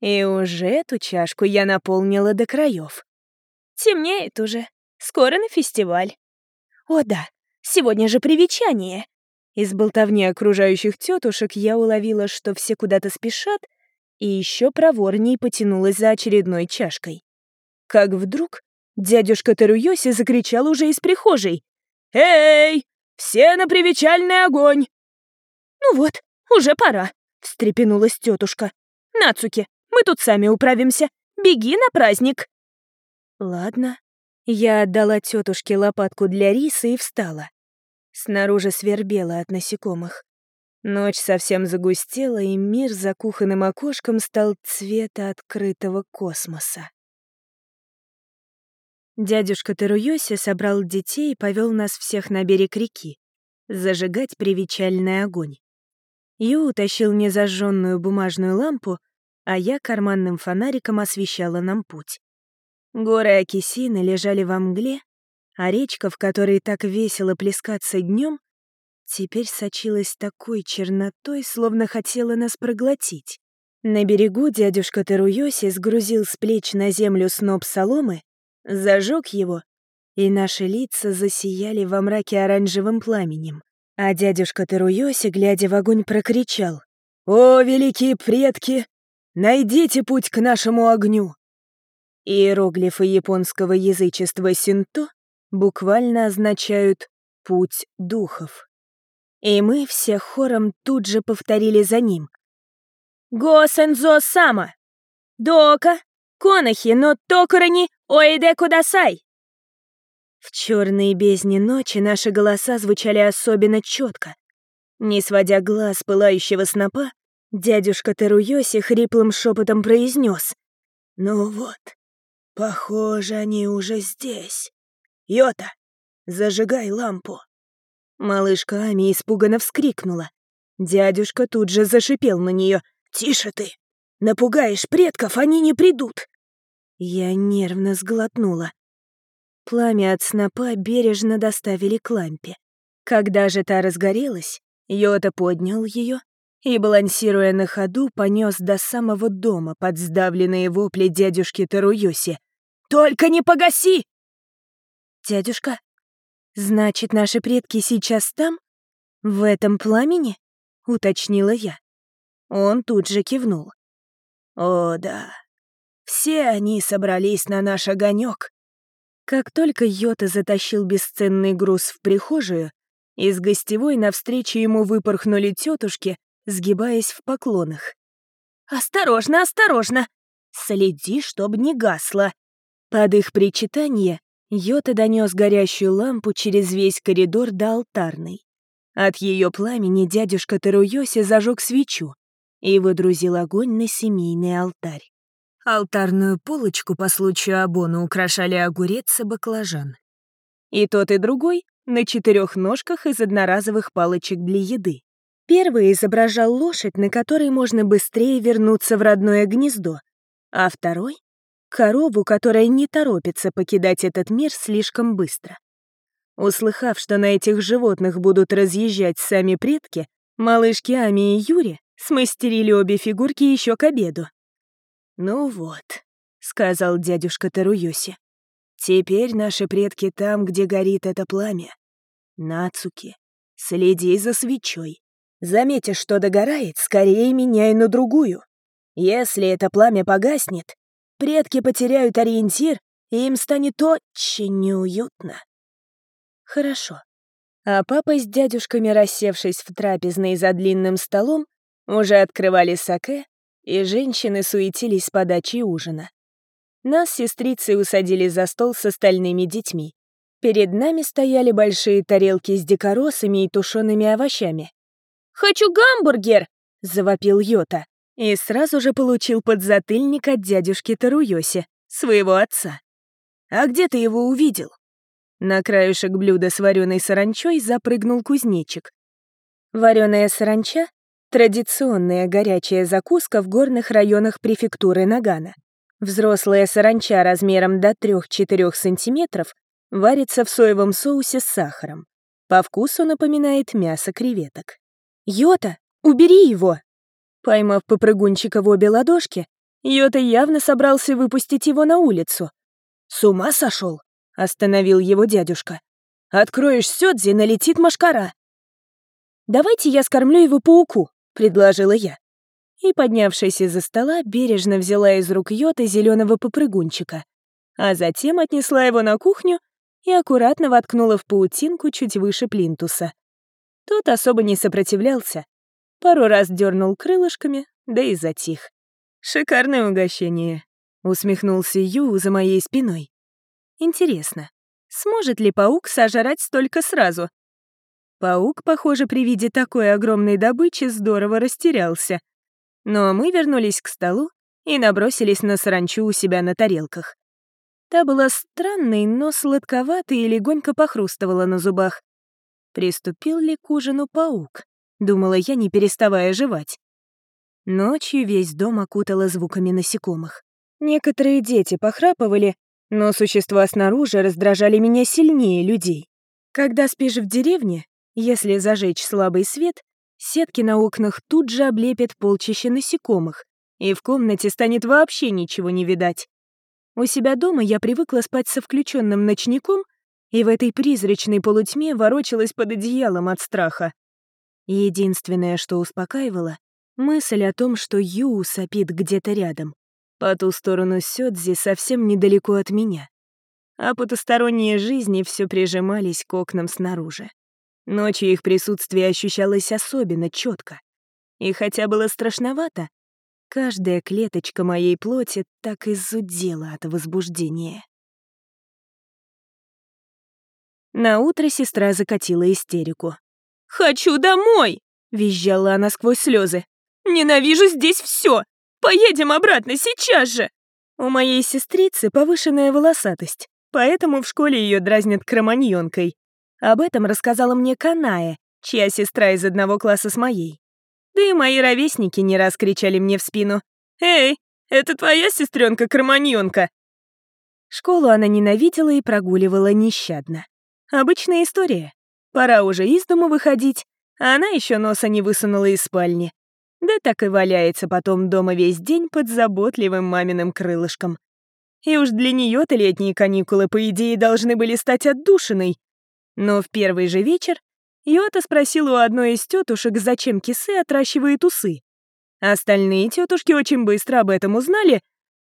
И уже эту чашку я наполнила до краев. Темнеет уже. Скоро на фестиваль. О да, сегодня же привечание. Из болтовни окружающих тетушек я уловила, что все куда-то спешат, и еще проворней потянулась за очередной чашкой. Как вдруг дядюшка Таруйоси закричал уже из прихожей. «Эй, все на привечальный огонь!» «Ну вот, уже пора», — встрепенулась тетушка. «Нацуки, мы тут сами управимся. Беги на праздник!» Ладно. Я отдала тетушке лопатку для риса и встала. Снаружи свербело от насекомых. Ночь совсем загустела, и мир за кухонным окошком стал цвета открытого космоса. Дядюшка Таруйоси собрал детей и повел нас всех на берег реки, зажигать привечальный огонь. Ю утащил незажженную бумажную лампу, а я карманным фонариком освещала нам путь. Горы Акисины лежали во мгле, а речка, в которой так весело плескаться днем, теперь сочилась такой чернотой, словно хотела нас проглотить. На берегу дядюшка Таруйоси сгрузил с плеч на землю сноп соломы, зажег его, и наши лица засияли во мраке оранжевым пламенем. А дядюшка Таруйоси, глядя в огонь, прокричал «О, великие предки, найдите путь к нашему огню!» Иероглифы японского язычества синто буквально означают «путь духов». И мы все хором тут же повторили за ним. «Го-сензо сама! Дока! Конахи, но токурани оиде кудасай!» В черной бездне ночи наши голоса звучали особенно четко. Не сводя глаз пылающего снопа, дядюшка Таруйоси хриплым шепотом произнес: «Ну вот, «Похоже, они уже здесь. Йота, зажигай лампу». Малышка Ами испуганно вскрикнула. Дядюшка тут же зашипел на нее. «Тише ты! Напугаешь предков, они не придут!» Я нервно сглотнула. Пламя от снопа бережно доставили к лампе. Когда же та разгорелась, Йота поднял ее и, балансируя на ходу, понес до самого дома под сдавленные вопли дядюшки Таруюси. «Только не погаси!» «Дядюшка, значит, наши предки сейчас там? В этом пламени?» — уточнила я. Он тут же кивнул. «О, да. Все они собрались на наш огонек. Как только Йота затащил бесценный груз в прихожую, из гостевой навстречу ему выпорхнули тетушки сгибаясь в поклонах. «Осторожно, осторожно! Следи, чтоб не гасло!» Под их причитание Йота донес горящую лампу через весь коридор до алтарной. От ее пламени дядюшка Таруйоси зажег свечу и выдрузил огонь на семейный алтарь. Алтарную полочку по случаю обона украшали огурец и баклажан. И тот, и другой на четырех ножках из одноразовых палочек для еды. Первый изображал лошадь, на которой можно быстрее вернуться в родное гнездо, а второй — корову, которая не торопится покидать этот мир слишком быстро. Услыхав, что на этих животных будут разъезжать сами предки, малышки Ами и Юри смастерили обе фигурки еще к обеду. «Ну вот», — сказал дядюшка Таруюси, — «теперь наши предки там, где горит это пламя. Нацуки, следи за свечой. Заметишь, что догорает, скорее меняй на другую. Если это пламя погаснет, предки потеряют ориентир, и им станет очень неуютно. Хорошо. А папа с дядюшками, рассевшись в трапезной за длинным столом, уже открывали саке, и женщины суетились с подачей ужина. Нас с сестрицей усадили за стол с остальными детьми. Перед нами стояли большие тарелки с дикоросами и тушеными овощами. «Хочу гамбургер!» — завопил Йота. И сразу же получил подзатыльник от дядюшки Таруйоси, своего отца. «А где ты его увидел?» На краешек блюда с вареной саранчой запрыгнул кузнечик. Вареная саранча — традиционная горячая закуска в горных районах префектуры Нагана. Взрослая саранча размером до 3-4 сантиметров варится в соевом соусе с сахаром. По вкусу напоминает мясо креветок. «Йота, убери его!» Поймав попрыгунчика в обе ладошки, Йота явно собрался выпустить его на улицу. «С ума сошел? остановил его дядюшка. «Откроешь сёдзи, налетит машкара». «Давайте я скормлю его пауку», — предложила я. И, поднявшись из-за стола, бережно взяла из рук Йота зеленого попрыгунчика, а затем отнесла его на кухню и аккуратно воткнула в паутинку чуть выше плинтуса. Тот особо не сопротивлялся, пару раз дернул крылышками, да и затих. «Шикарное угощение», — усмехнулся Ю за моей спиной. «Интересно, сможет ли паук сожрать столько сразу?» Паук, похоже, при виде такой огромной добычи здорово растерялся. Но мы вернулись к столу и набросились на саранчу у себя на тарелках. Та была странной, но сладковатой и легонько похрустывала на зубах. Приступил ли к ужину паук? Думала я, не переставая жевать. Ночью весь дом окутало звуками насекомых. Некоторые дети похрапывали, но существа снаружи раздражали меня сильнее людей. Когда спишь в деревне, если зажечь слабый свет, сетки на окнах тут же облепят полчища насекомых, и в комнате станет вообще ничего не видать. У себя дома я привыкла спать со включенным ночником, и в этой призрачной полутьме ворочалась под одеялом от страха. Единственное, что успокаивало, мысль о том, что Ю сопит где-то рядом, по ту сторону Сёдзи совсем недалеко от меня. А потусторонние жизни все прижимались к окнам снаружи. Ночью их присутствие ощущалось особенно четко. И хотя было страшновато, Каждая клеточка моей плоти так и зудела от возбуждения. На утро сестра закатила истерику. «Хочу домой!» — визжала она сквозь слезы. «Ненавижу здесь все! Поедем обратно сейчас же!» У моей сестрицы повышенная волосатость, поэтому в школе ее дразнят кроманьонкой. Об этом рассказала мне Каная, чья сестра из одного класса с моей. Да и мои ровесники не раз кричали мне в спину. «Эй, это твоя сестренка карманьонка Школу она ненавидела и прогуливала нещадно. Обычная история. Пора уже из дома выходить, а она еще носа не высунула из спальни. Да так и валяется потом дома весь день под заботливым маминым крылышком. И уж для нее то летние каникулы, по идее, должны были стать отдушиной. Но в первый же вечер Йота спросил у одной из тетушек, зачем кисы отращивает усы. Остальные тетушки очень быстро об этом узнали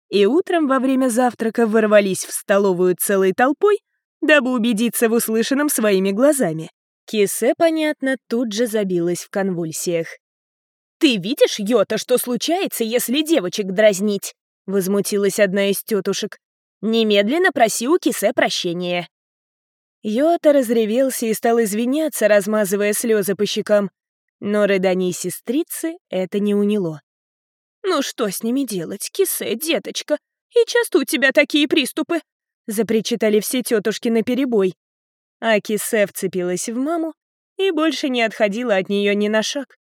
и утром во время завтрака ворвались в столовую целой толпой, дабы убедиться в услышанном своими глазами. Кисе, понятно, тут же забилась в конвульсиях. «Ты видишь, Йота, что случается, если девочек дразнить?» — возмутилась одна из тетушек. «Немедленно проси у Кисе прощения». Йота разревелся и стал извиняться, размазывая слезы по щекам. Но рыданий сестрицы это не уняло. «Ну что с ними делать, кисе, деточка? И часто у тебя такие приступы?» Запричитали все тетушки наперебой. А кисе вцепилась в маму и больше не отходила от нее ни на шаг.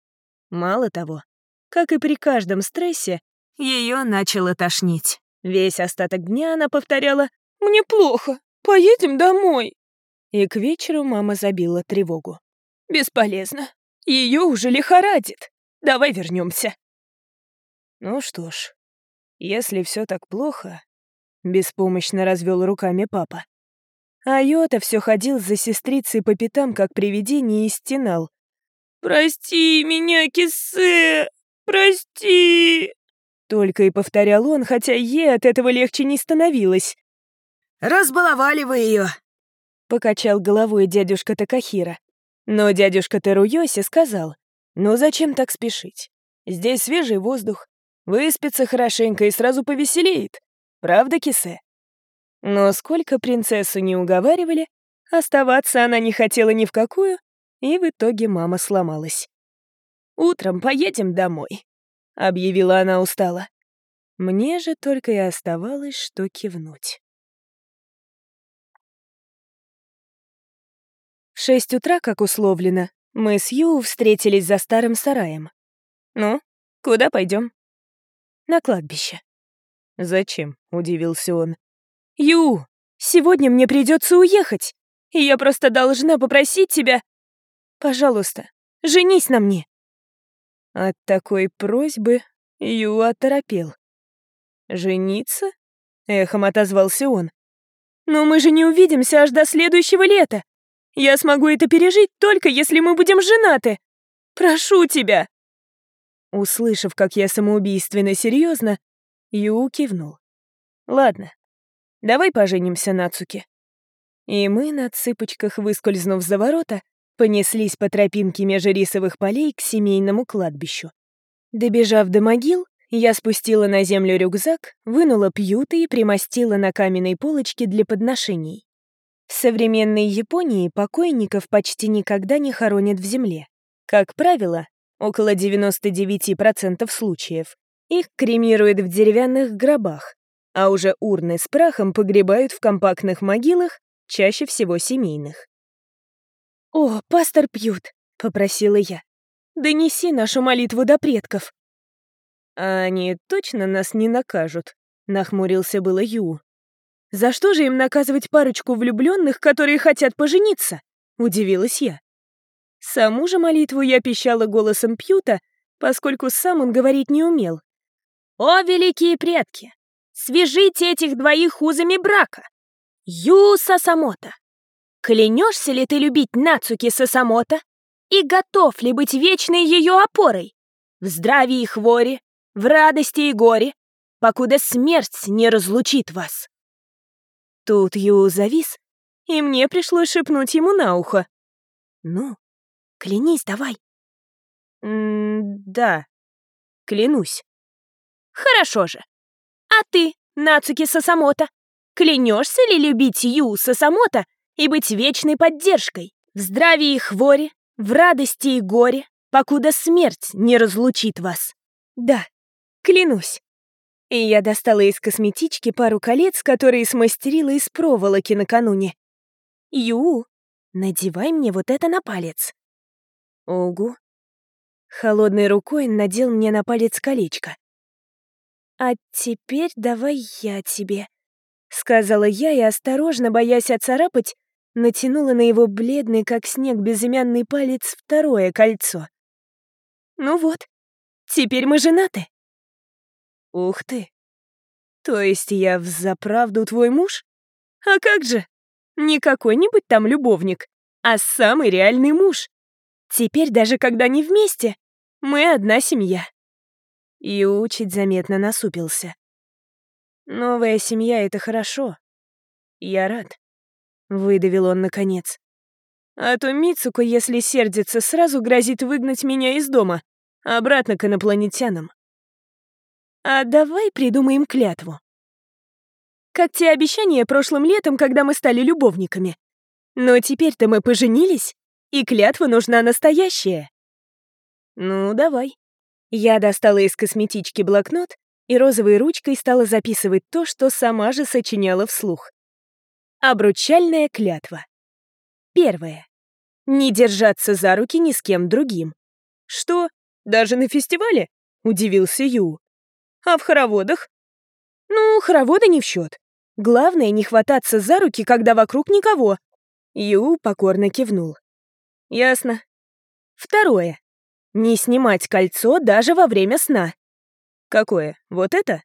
Мало того, как и при каждом стрессе, ее начало тошнить. Весь остаток дня она повторяла «Мне плохо, поедем домой». И к вечеру мама забила тревогу. «Бесполезно. Ее уже лихорадит. Давай вернемся. Ну что ж, если все так плохо, беспомощно развел руками папа. А Йота все ходил за сестрицей по пятам, как привидение, и стенал. «Прости меня, Кисе! Прости!» Только и повторял он, хотя ей от этого легче не становилось. «Разбаловали вы ее!» — покачал головой дядюшка Такахира. Но дядюшка Теруйоси сказал, «Ну зачем так спешить? Здесь свежий воздух, выспится хорошенько и сразу повеселеет. Правда, Кисе?» Но сколько принцессу не уговаривали, оставаться она не хотела ни в какую, и в итоге мама сломалась. «Утром поедем домой», — объявила она устало. Мне же только и оставалось, что кивнуть. В шесть утра, как условлено, мы с Ю встретились за старым сараем. «Ну, куда пойдем? «На кладбище». «Зачем?» — удивился он. «Ю, сегодня мне придется уехать, и я просто должна попросить тебя... Пожалуйста, женись на мне». От такой просьбы Ю оторопел. «Жениться?» — эхом отозвался он. Но мы же не увидимся аж до следующего лета. Я смогу это пережить только если мы будем женаты. Прошу тебя!» Услышав, как я самоубийственно серьезно, Ю кивнул. «Ладно, давай поженимся, Нацуки». И мы, на цыпочках выскользнув за ворота, понеслись по тропинке межрисовых полей к семейному кладбищу. Добежав до могил, я спустила на землю рюкзак, вынула пьюты и примостила на каменной полочке для подношений. В современной Японии покойников почти никогда не хоронят в земле. Как правило, около 99% случаев, их кремируют в деревянных гробах, а уже урны с прахом погребают в компактных могилах, чаще всего семейных. «О, пастор Пьют», — попросила я, — «донеси нашу молитву до предков». «А они точно нас не накажут?» — нахмурился было Ю. «За что же им наказывать парочку влюбленных, которые хотят пожениться?» — удивилась я. Саму же молитву я пищала голосом Пьюта, поскольку сам он говорить не умел. «О, великие предки! Свяжите этих двоих узами брака! Ю Сасамото! Клянешься ли ты любить Нацуки Сасамото и готов ли быть вечной ее опорой? В здравии и хворе, в радости и горе, покуда смерть не разлучит вас!» Тут Ю завис, и мне пришлось шепнуть ему на ухо. «Ну, клянись давай!» М «Да, клянусь». Хорошо же. А ты, Нацуки Сасамото, клянешься ли любить Ю Сасамото и быть вечной поддержкой в здравии и хворе, в радости и горе, покуда смерть не разлучит вас? Да, клянусь. И я достала из косметички пару колец, которые смастерила из проволоки накануне. Ю, надевай мне вот это на палец. Огу. Холодной рукой надел мне на палец колечко. «А теперь давай я тебе», — сказала я и, осторожно, боясь оцарапать, натянула на его бледный, как снег, безымянный палец второе кольцо. «Ну вот, теперь мы женаты». «Ух ты! То есть я взаправду твой муж? А как же? Не какой-нибудь там любовник, а самый реальный муж. Теперь даже когда не вместе, мы одна семья». И учить заметно насупился. «Новая семья — это хорошо. Я рад», — выдавил он наконец. «А то Мицуко, если сердится, сразу грозит выгнать меня из дома, обратно к инопланетянам. А давай придумаем клятву. Как те обещания прошлым летом, когда мы стали любовниками. Но теперь-то мы поженились, и клятва нужна настоящая. Ну, давай. Я достала из косметички блокнот и розовой ручкой стала записывать то, что сама же сочиняла вслух. Обручальная клятва. Первое. Не держаться за руки ни с кем другим. Что, даже на фестивале? Удивился Ю. А в хороводах? Ну, хороводы не в счет. Главное, не хвататься за руки, когда вокруг никого. Ю покорно кивнул. Ясно. Второе. Не снимать кольцо даже во время сна. Какое? Вот это?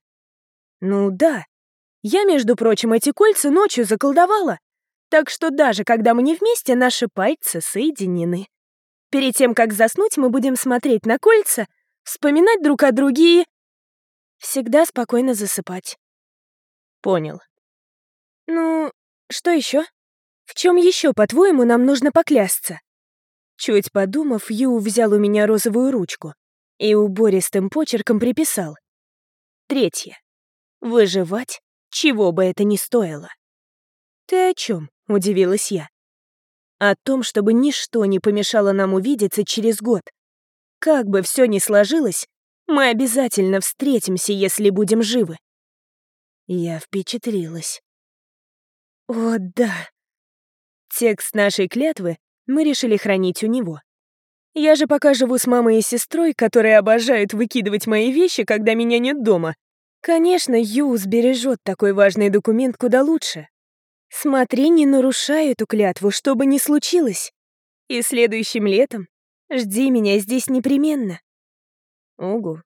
Ну да. Я, между прочим, эти кольца ночью заколдовала. Так что даже когда мы не вместе, наши пальцы соединены. Перед тем, как заснуть, мы будем смотреть на кольца, вспоминать друг о друге и... Всегда спокойно засыпать. Понял. Ну, что еще? В чем еще, по-твоему, нам нужно поклясться? Чуть подумав, Ю взял у меня розовую ручку и убористым почерком приписал. Третье. Выживать, чего бы это ни стоило. «Ты о чем? удивилась я. «О том, чтобы ничто не помешало нам увидеться через год. Как бы все ни сложилось, мы обязательно встретимся, если будем живы». Я впечатлилась. «О, да!» Текст нашей клятвы мы решили хранить у него. Я же пока живу с мамой и сестрой, которые обожают выкидывать мои вещи, когда меня нет дома. Конечно, Ю сбережет такой важный документ куда лучше. Смотри, не нарушай эту клятву, что бы ни случилось. И следующим летом жди меня здесь непременно. Угу.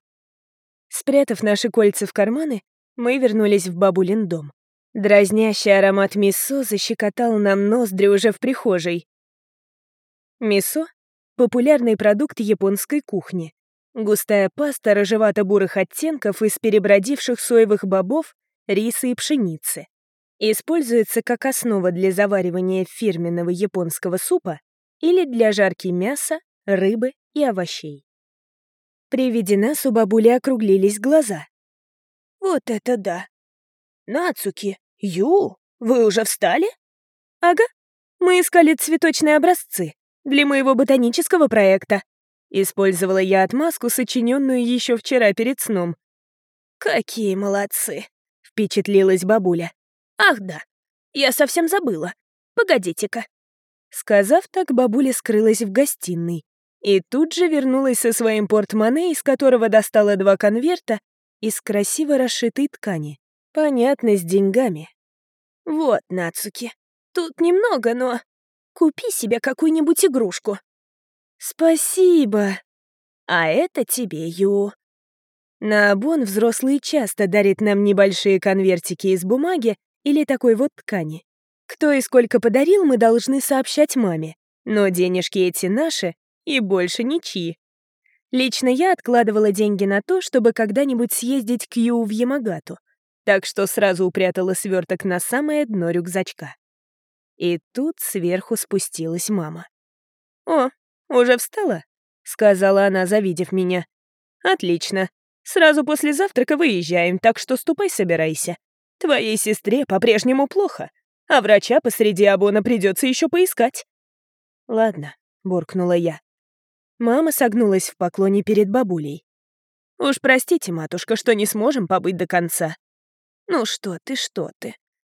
Спрятав наши кольца в карманы, мы вернулись в бабулин дом. Дразнящий аромат мисо защекотал нам ноздри уже в прихожей. Мисо — популярный продукт японской кухни. Густая паста рыжевато-бурых оттенков из перебродивших соевых бобов, риса и пшеницы. Используется как основа для заваривания фирменного японского супа или для жарки мяса, рыбы и овощей. При виде нас у бабули округлились глаза. «Вот это да! Нацуки, Ю, вы уже встали?» «Ага, мы искали цветочные образцы для моего ботанического проекта. Использовала я отмазку, сочиненную еще вчера перед сном. «Какие молодцы!» — впечатлилась бабуля. «Ах да, я совсем забыла. Погодите-ка». Сказав так, бабуля скрылась в гостиной и тут же вернулась со своим портмоне, из которого достала два конверта из красиво расшитой ткани. Понятно, с деньгами. «Вот, Нацуки, тут немного, но купи себе какую-нибудь игрушку». «Спасибо. А это тебе, Ю». На обон взрослый часто дарит нам небольшие конвертики из бумаги или такой вот ткани. Кто и сколько подарил, мы должны сообщать маме. Но денежки эти наши и больше ничьи. Лично я откладывала деньги на то, чтобы когда-нибудь съездить к Ю в Ямагату, так что сразу упрятала сверток на самое дно рюкзачка. И тут сверху спустилась мама. «О, уже встала?» — сказала она, завидев меня. «Отлично. Сразу после завтрака выезжаем, так что ступай собирайся. Твоей сестре по-прежнему плохо, а врача посреди обона придется еще поискать». «Ладно», — буркнула я. Мама согнулась в поклоне перед бабулей. «Уж простите, матушка, что не сможем побыть до конца». «Ну что ты, что ты.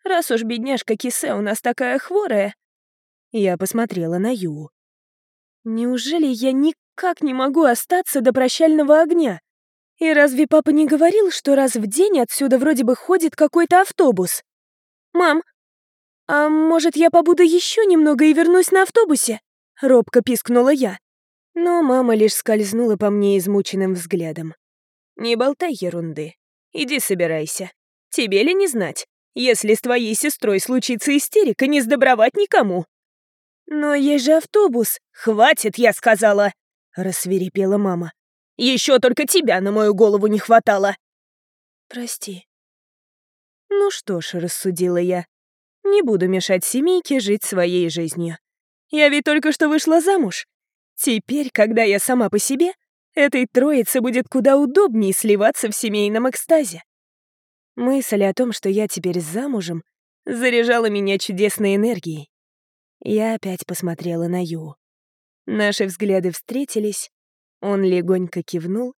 Раз уж бедняжка Кисе у нас такая хворая...» Я посмотрела на Ю. «Неужели я никак не могу остаться до прощального огня? И разве папа не говорил, что раз в день отсюда вроде бы ходит какой-то автобус? Мам, а может, я побуду еще немного и вернусь на автобусе?» Робко пискнула я. Но мама лишь скользнула по мне измученным взглядом. «Не болтай ерунды. Иди собирайся. Тебе ли не знать? Если с твоей сестрой случится истерика, не сдобровать никому». «Но есть же автобус. Хватит, я сказала!» — рассверепела мама. «Еще только тебя на мою голову не хватало!» «Прости». «Ну что ж», — рассудила я, — «не буду мешать семейке жить своей жизнью. Я ведь только что вышла замуж. Теперь, когда я сама по себе, этой троице будет куда удобнее сливаться в семейном экстазе. Мысль о том, что я теперь замужем, заряжала меня чудесной энергией. Я опять посмотрела на Ю. Наши взгляды встретились, он легонько кивнул.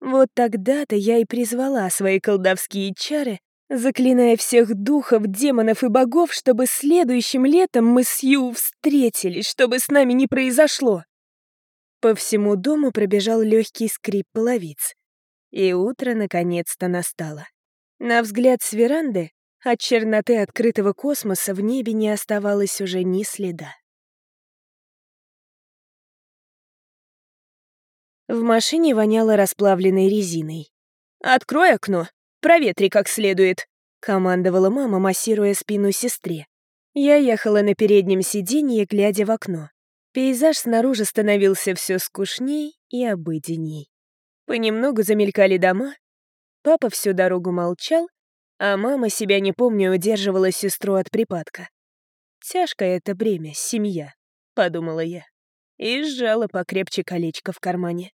Вот тогда-то я и призвала свои колдовские чары, заклиная всех духов, демонов и богов, чтобы следующим летом мы с Ю встретились, чтобы с нами не произошло. По всему дому пробежал легкий скрип половиц, и утро наконец-то настало. На взгляд с веранды от черноты открытого космоса в небе не оставалось уже ни следа. В машине воняло расплавленной резиной. «Открой окно!» Проветри как следует», — командовала мама, массируя спину сестре. Я ехала на переднем сиденье, глядя в окно. Пейзаж снаружи становился все скучней и обыденней. Понемногу замелькали дома. Папа всю дорогу молчал, а мама, себя не помню, удерживала сестру от припадка. «Тяжкое это бремя, семья», — подумала я. И сжала покрепче колечко в кармане.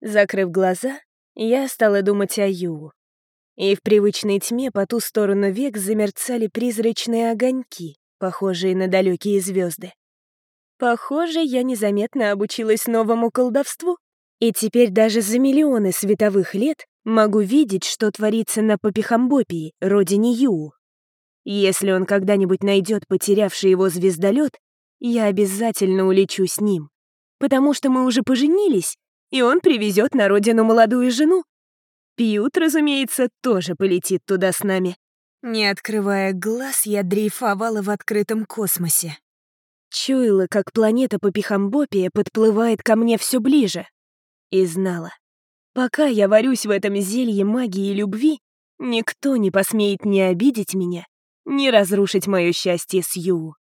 Закрыв глаза, я стала думать о Ю. И в привычной тьме по ту сторону век замерцали призрачные огоньки, похожие на далекие звезды. Похоже, я незаметно обучилась новому колдовству. И теперь даже за миллионы световых лет могу видеть, что творится на Попихамбопии, родине Ю. Если он когда-нибудь найдет потерявший его звездолет, я обязательно улечу с ним. Потому что мы уже поженились, и он привезет на родину молодую жену. Пьют, разумеется, тоже полетит туда с нами. Не открывая глаз, я дрейфовала в открытом космосе. Чуяла, как планета Попихамбопия подплывает ко мне все ближе. И знала, пока я варюсь в этом зелье магии и любви, Никто не посмеет ни обидеть меня, ни разрушить мое счастье с Ю.